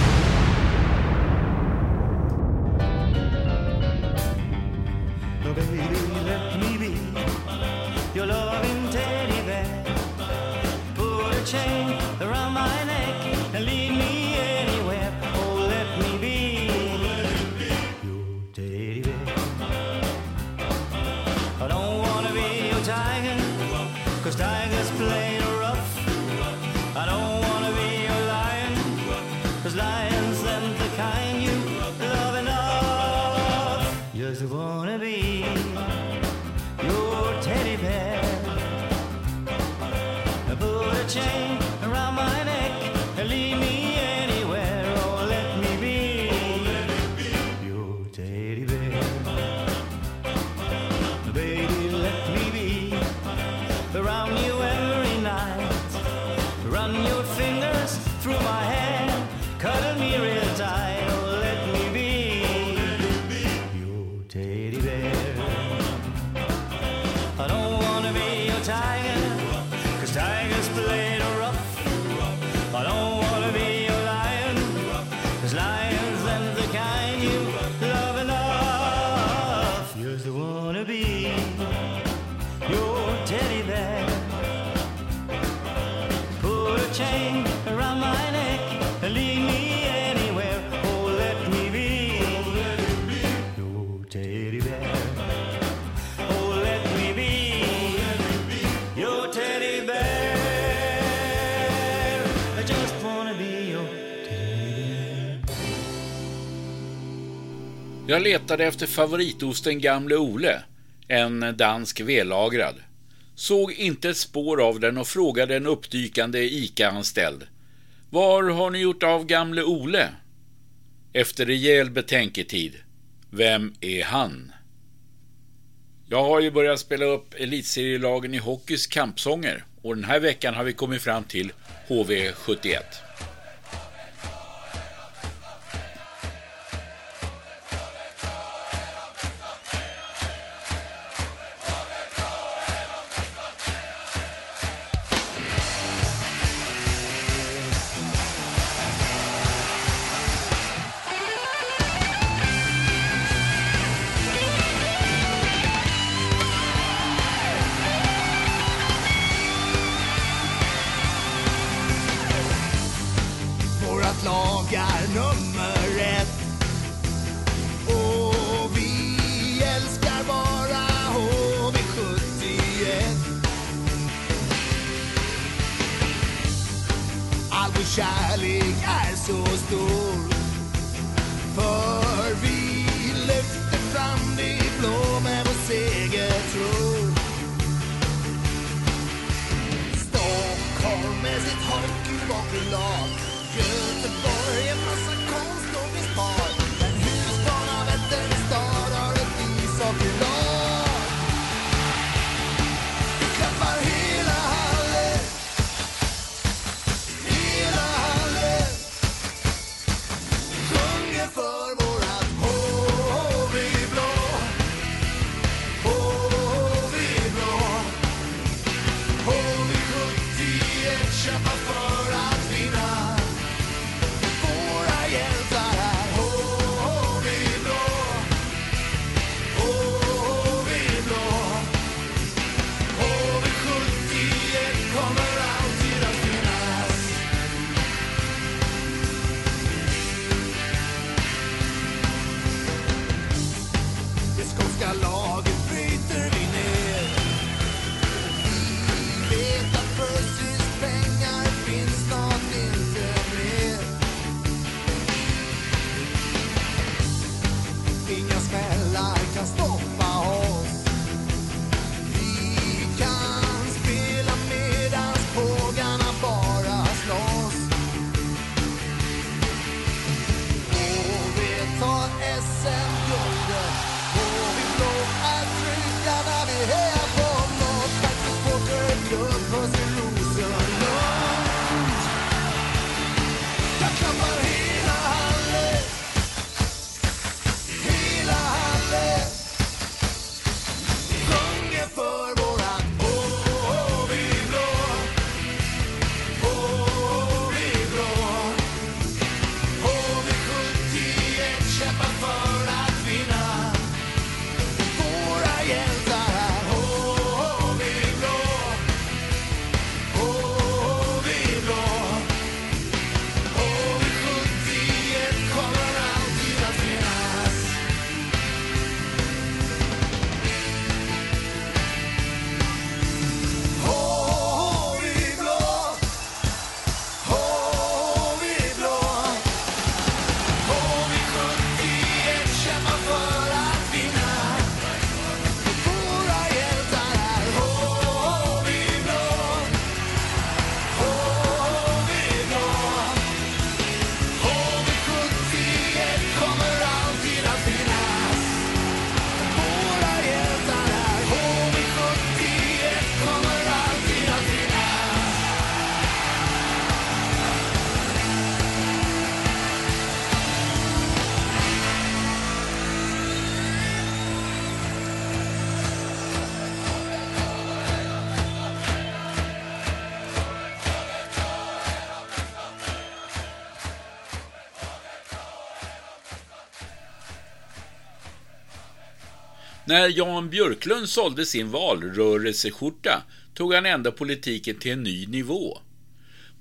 Jag letade efter favoritosten Gamle Ole, en dansk vellagrad. Såg inte ett spår av den och frågade en uppdykande ICA-anställd. Var har ni gjort av Gamle Ole? Efter rejäl betänketid. Vem är han? Jag har ju börjat spela upp elitserielagen i hockeys kampsånger och den här veckan har vi kommit fram till HV71. När Jan Björklund sålde sin valrörelseskjorta tog han ändå politiken till en ny nivå.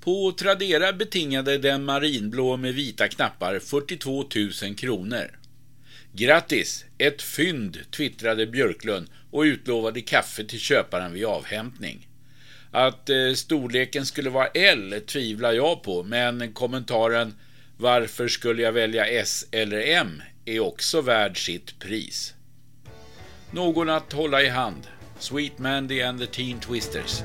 På Tradera betingade den marinblå med vita knappar 42 000 kronor. Grattis, ett fynd, twittrade Björklund och utlovade kaffe till köparen vid avhämtning. Att eh, storleken skulle vara L tvivlar jag på, men kommentaren varför skulle jag välja S eller M är också värd sitt pris. Någon att hålla i hand. Sweet Mandy and the Teen Twisters.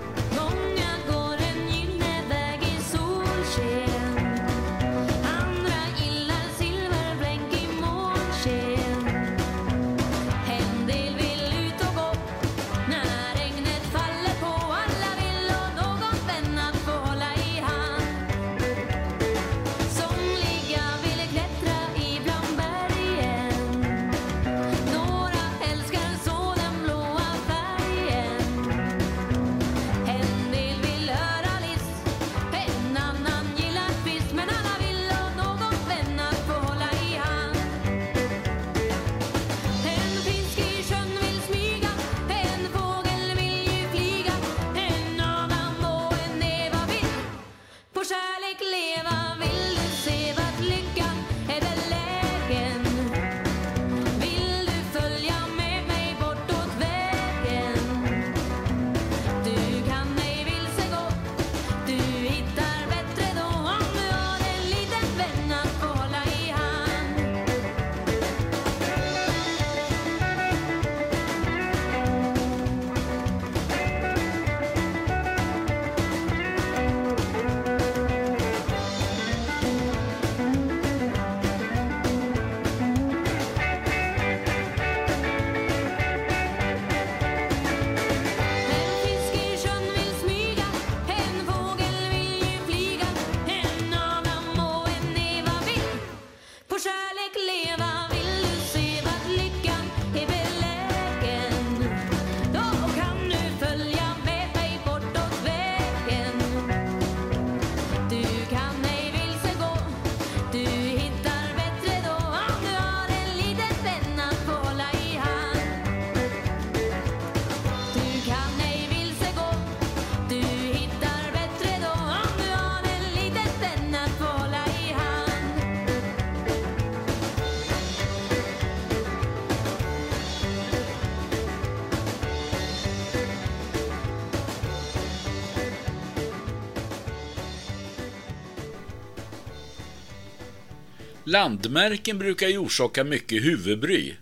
Landmärken brukar ju orsaka mycket huvudbry.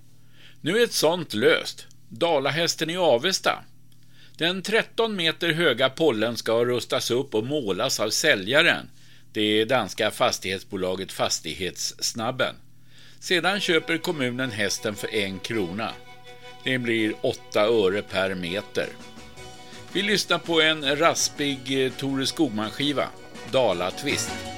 Nu är ett sånt löst. Dalahästen i Avesta. Den 13 meter höga pollen ska rustas upp och målas av säljaren, det danska fastighetsbolaget Fastighetssnabben. Sedan köper kommunen hästen för en krona. Det blir 8 öre per meter. Vi lyssnar på en raspig eh, Tore Skogman-skiva, Dala-twist.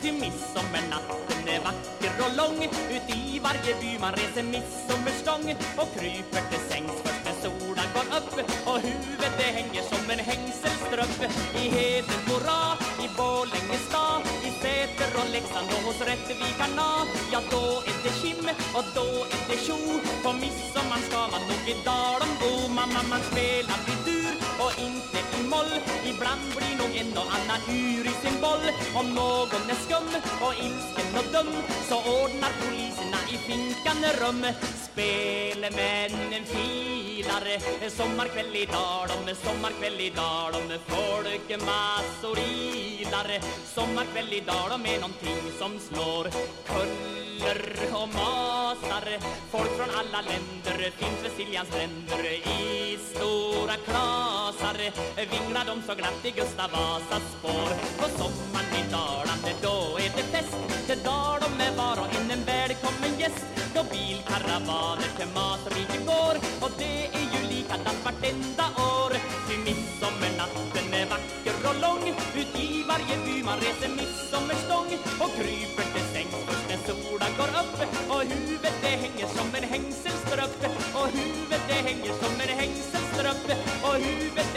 Till midsommarnatten är vacker och lång. Ut i varje by man reser midsommarstång och kryper till sängs först när solen går upp. Och huvudet det hänger som en hängselströpp I Hedemora, i Borlänge stad, i Säter och Leksand och hos Rättvikarna Ja, då är det kim och då är det tjo. På midsommar ska man nog i Dalen bo. Mamma, man spelar i dur och inte i moll. Ibland blir en och annan ur i sin boll Om någon är skum och ilsken och dum Så ordnar poliserna i finkan rum. Spelmännen filar Sommarkväll i Dalom, sommarkväll i Dalom Folkmassor ilar. Sommarkväll i Dalom är någonting som slår Kuller och masar. Folk från alla länder finns vid Siljans stränder I stora klasar. Vinglar de så glatt i Gustav Vasas spår På sommaren i Dalarna då är det fest. Till Dalom med var och en en välkommen gäst. Då bilkaravaner till Masriket går. Och det är ju likadant vartenda år. Ty midsommarnatten är vacker och lång. Ut i varje by man reser midsommarstång. Och kryper till sängs först när solen går upp. Och huvudet det hänger som en hängselströpp. Och huvudet det hänger som en hängselströpp. Och huvudet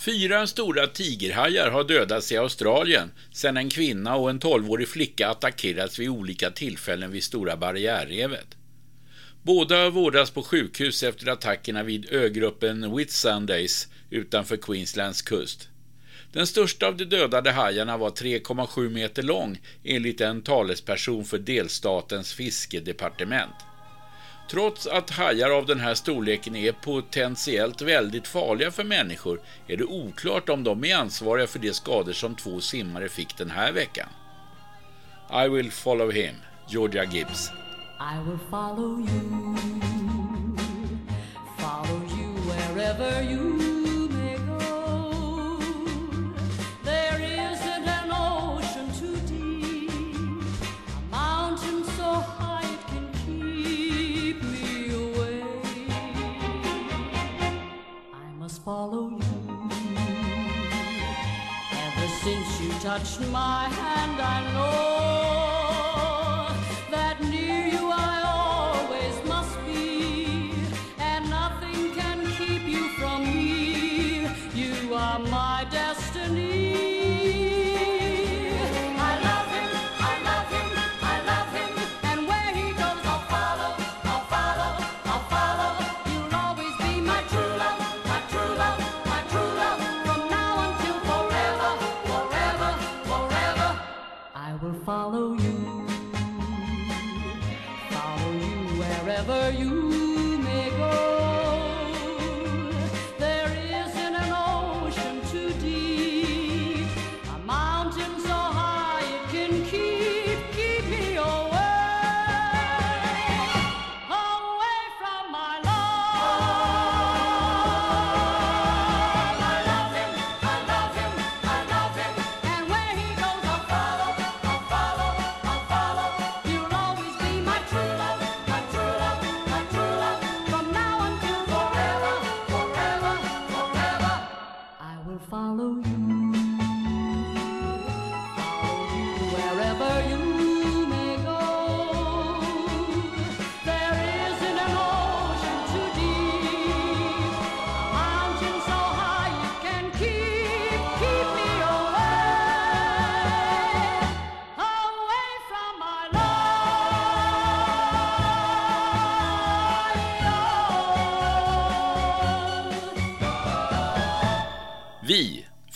Fyra stora tigerhajar har dödats i Australien sedan en kvinna och en 12-årig flicka attackerats vid olika tillfällen vid Stora barriärrevet. Båda vårdas på sjukhus efter attackerna vid ögruppen Whitsundays utanför Queenslands kust. Den största av de dödade hajarna var 3,7 meter lång enligt en talesperson för delstatens fiskedepartement. Trots att hajar av den här storleken är potentiellt väldigt farliga för människor är det oklart om de är ansvariga för de skador som två simmare fick den här veckan. I will follow him, Georgia Gibbs. I will follow you, follow you wherever you follow you. Ever since you touched my hand, I know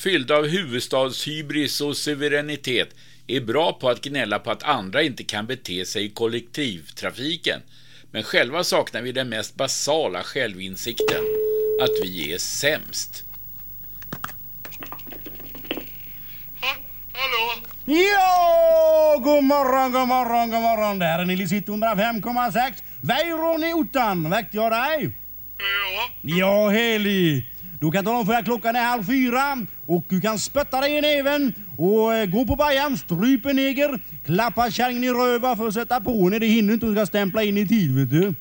fyllda av huvudstadshybris och suveränitet, är bra på att gnälla på att andra inte kan bete sig i kollektivtrafiken. Men själva saknar vi den mest basala självinsikten, att vi är sämst. Ja, god morgon, god morgon, god morgon. Det här är Nille City 105,6. Weiron i ottan, väckte jag dig? Ja. Ja, helig. Du kan tala om för att klockan är halv fyra och du kan spötta dig i näven och eh, gå på Bajan, strypa neger, klappa kärringen i röva för att sätta på henne. Det hinner inte, hon ska stämpla in i tid, vet du. Vem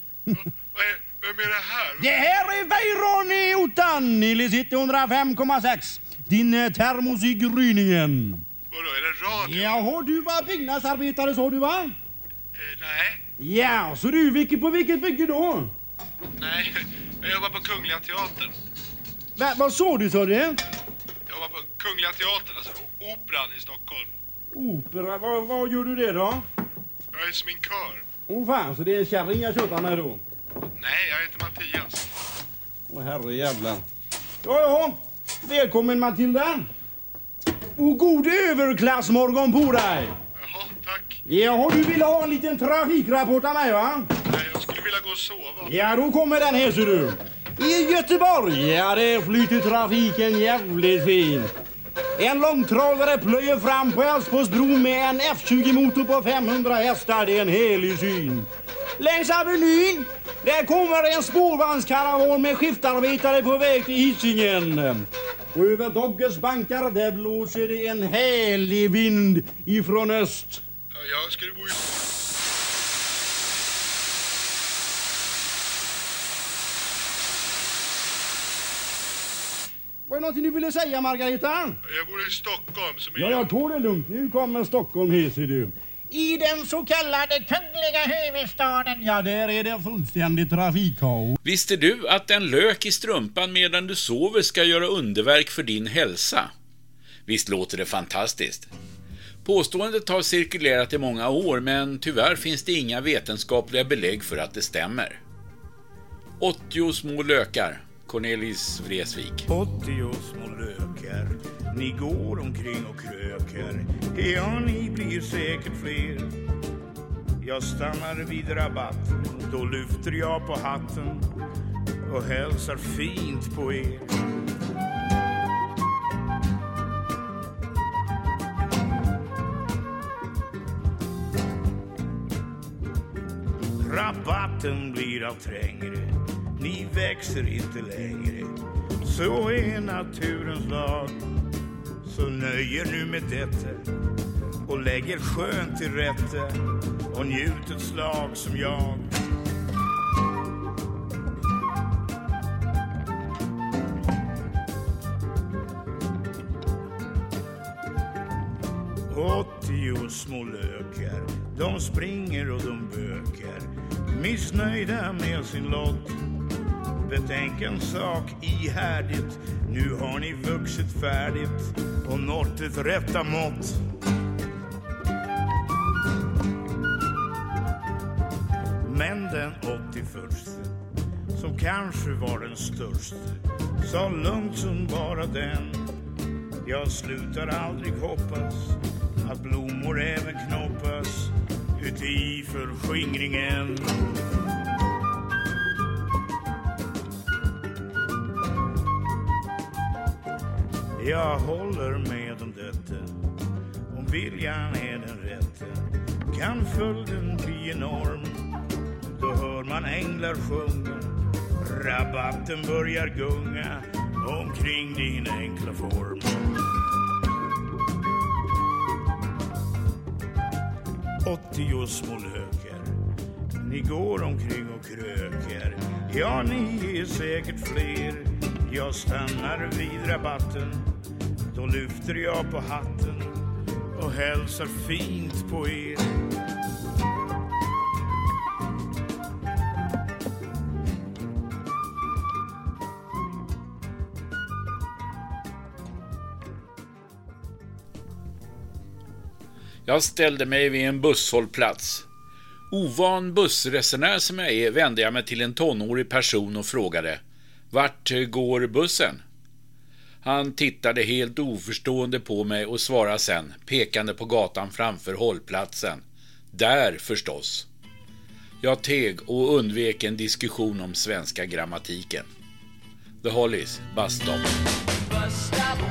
är det här? Det här är Weiron i ottan, Nille City 105,6. Din eh, termos i gryningen. Vadå, är det radio? Jaha, du var byggnadsarbetare sa du va? Eh, nej, Ja, så du, vilket, på vilket bygge då? nej. Jag jobbar på Kungliga Teatern. Va, vad sa du sa du? Jag jobbar på Kungliga Teatern, alltså Operan i Stockholm. Opera, vad, vad gör du det då? Jag är sminkör. Åh fan, så det är en kärring jag tjötar med då? Nej, jag heter Mattias. Åh herre jävlar. Ja, ja. Välkommen Matilda. Och god överklassmorgon på dig. Jaha, tack. Jaha, du ville ha en liten trafikrapport av mig va? Nej, jag skulle vilja gå och sova. Ja, då kommer den här ser du. I Göteborg, ja där flyter trafiken jävligt fint. En långtradare plöjer fram på Älvsborgsbron med en F20-motor på 500 hästar. Det är en helig syn. Längs Avenyn, där kommer en spårvagnskaravan med skiftarbetare på väg till Hisingen. Och över Dogges bankar, där blåser det en härlig vind ifrån öst. Ja, jag skulle bo i... Var det någonting du ville säga, Margareta? Jag bor i Stockholm som är... Ja, jag tog det lugnt. Nu kommer Stockholm här ser du. I den så kallade kungliga huvudstaden, ja där är det fullständigt trafikkaos. Visste du att en lök i strumpan medan du sover ska göra underverk för din hälsa? Visst låter det fantastiskt? Påståendet har cirkulerat i många år men tyvärr finns det inga vetenskapliga belägg för att det stämmer. 80 små lökar, Cornelis Vreeswijk. 80 små lökar, ni går omkring och krökar. Ja, ni blir säkert fler. Jag stannar vid rabatten, då lyfter jag på hatten och hälsar fint på er. Rabatten blir allt trängre, ni växer inte längre. Så är naturens lag. Så nöjer nu med detta och lägger skönt till rätta och njut ett slag som jag. Åttio små lökar, de springer och de bökar missnöjda med sin lott. Betänk en sak ihärdigt, nu har ni vuxit färdigt och nått ett rätta mått. Men den 81 som kanske var den störste, sa lugnt som bara den jag slutar aldrig hoppas att blommor även knoppas uti förskingringen. Jag håller med om detta. Om viljan är den rätta kan följden bli enorm. Då hör man änglar sjunga. Rabatten börjar gunga omkring din enkla form. 80 små lökar. Ni går omkring och krökar. Ja, ni är säkert fler. Jag stannar vid rabatten. Då lyfter jag på hatten och hälsar fint på er. Jag ställde mig vid en busshållplats. Ovan bussresenär som jag är vände jag mig till en tonårig person och frågade Vart eh, går bussen? Han tittade helt oförstående på mig och svarade sen, pekande på gatan framför hållplatsen. Där förstås. Jag teg och undvek en diskussion om svenska grammatiken. The Hollies, Bus Stop. bus stop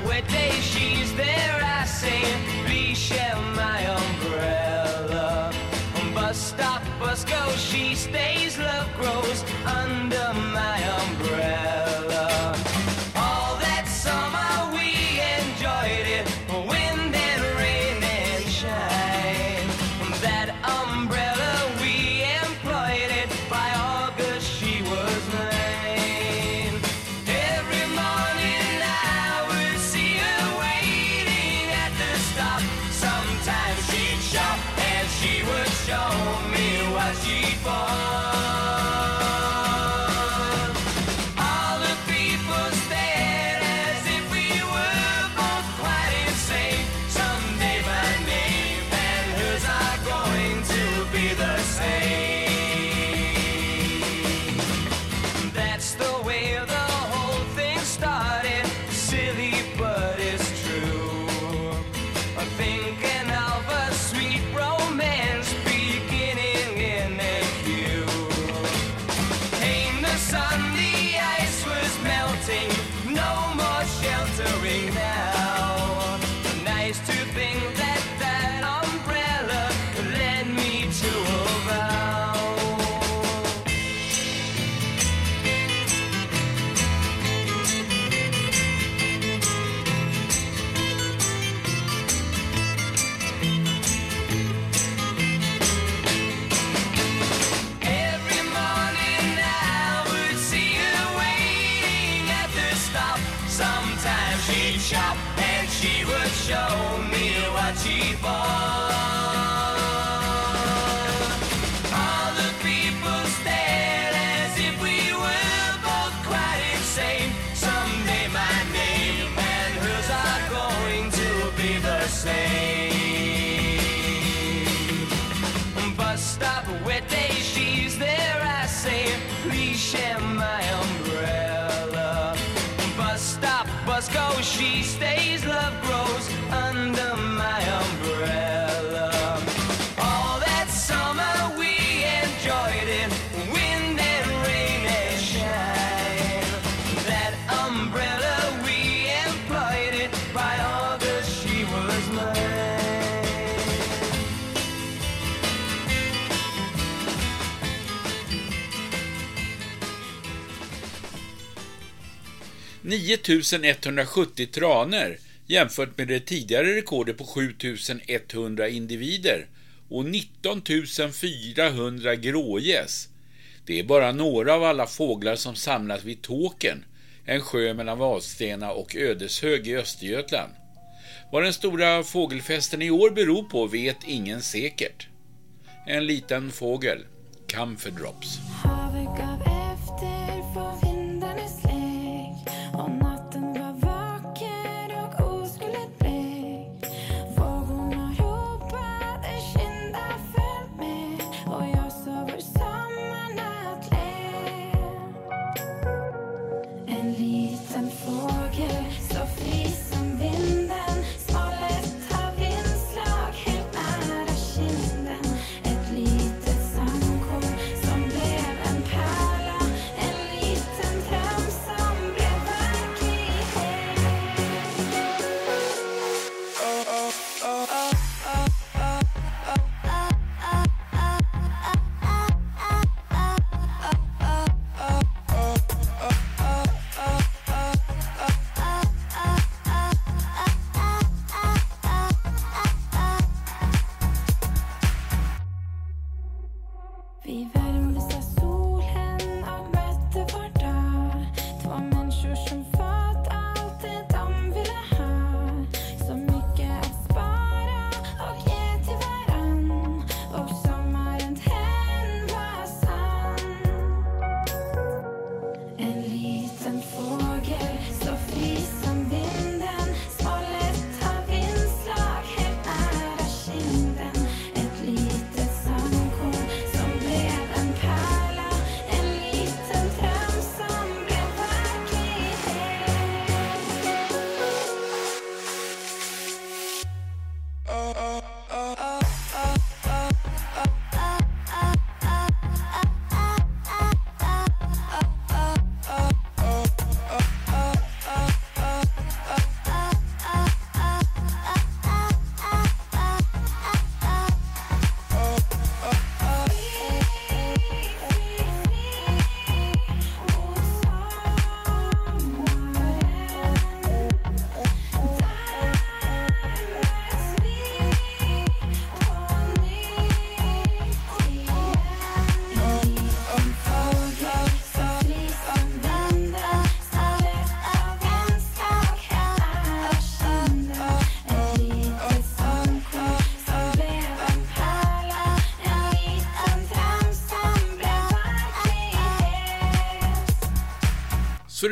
9170 traner jämfört med det tidigare rekordet på 7100 individer och 19 400 grågäss. Det är bara några av alla fåglar som samlas vid Tåken, en sjö mellan Vadstena och Ödeshög i Östergötland. Vad den stora fågelfesten i år beror på vet ingen säkert. En liten fågel, Camphor drops.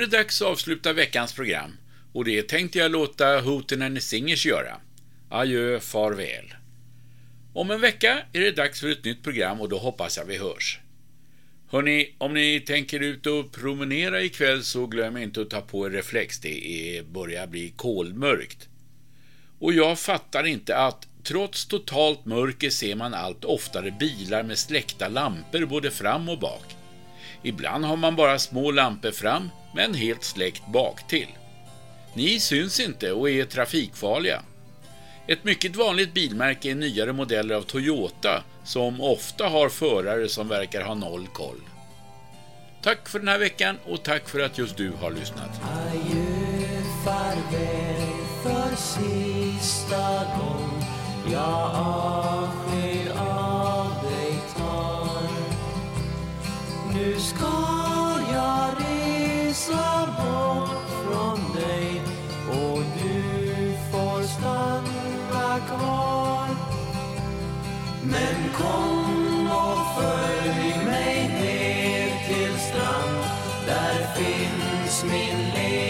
Det är dags att avsluta veckans program och det tänkte jag låta Hooten and the Singers göra. Adjö, farväl. Om en vecka är det dags för ett nytt program och då hoppas jag vi hörs. Hörni, om ni tänker ut och promenera ikväll så glöm inte att ta på er reflex. Det är, börjar bli kolmörkt. Och jag fattar inte att trots totalt mörker ser man allt oftare bilar med släckta lampor både fram och bak. Ibland har man bara små lampor fram, men helt släckt bak till. Ni syns inte och är trafikfarliga. Ett mycket vanligt bilmärke är nyare modeller av Toyota som ofta har förare som verkar ha noll koll. Tack för den här veckan och tack för att just du har lyssnat. Adjö, farväl för sista gång Jag avsked Nu ska jag resa bort från dig och du får stanna kvar. Men kom och följ mig ner till strand. Där finns min lilla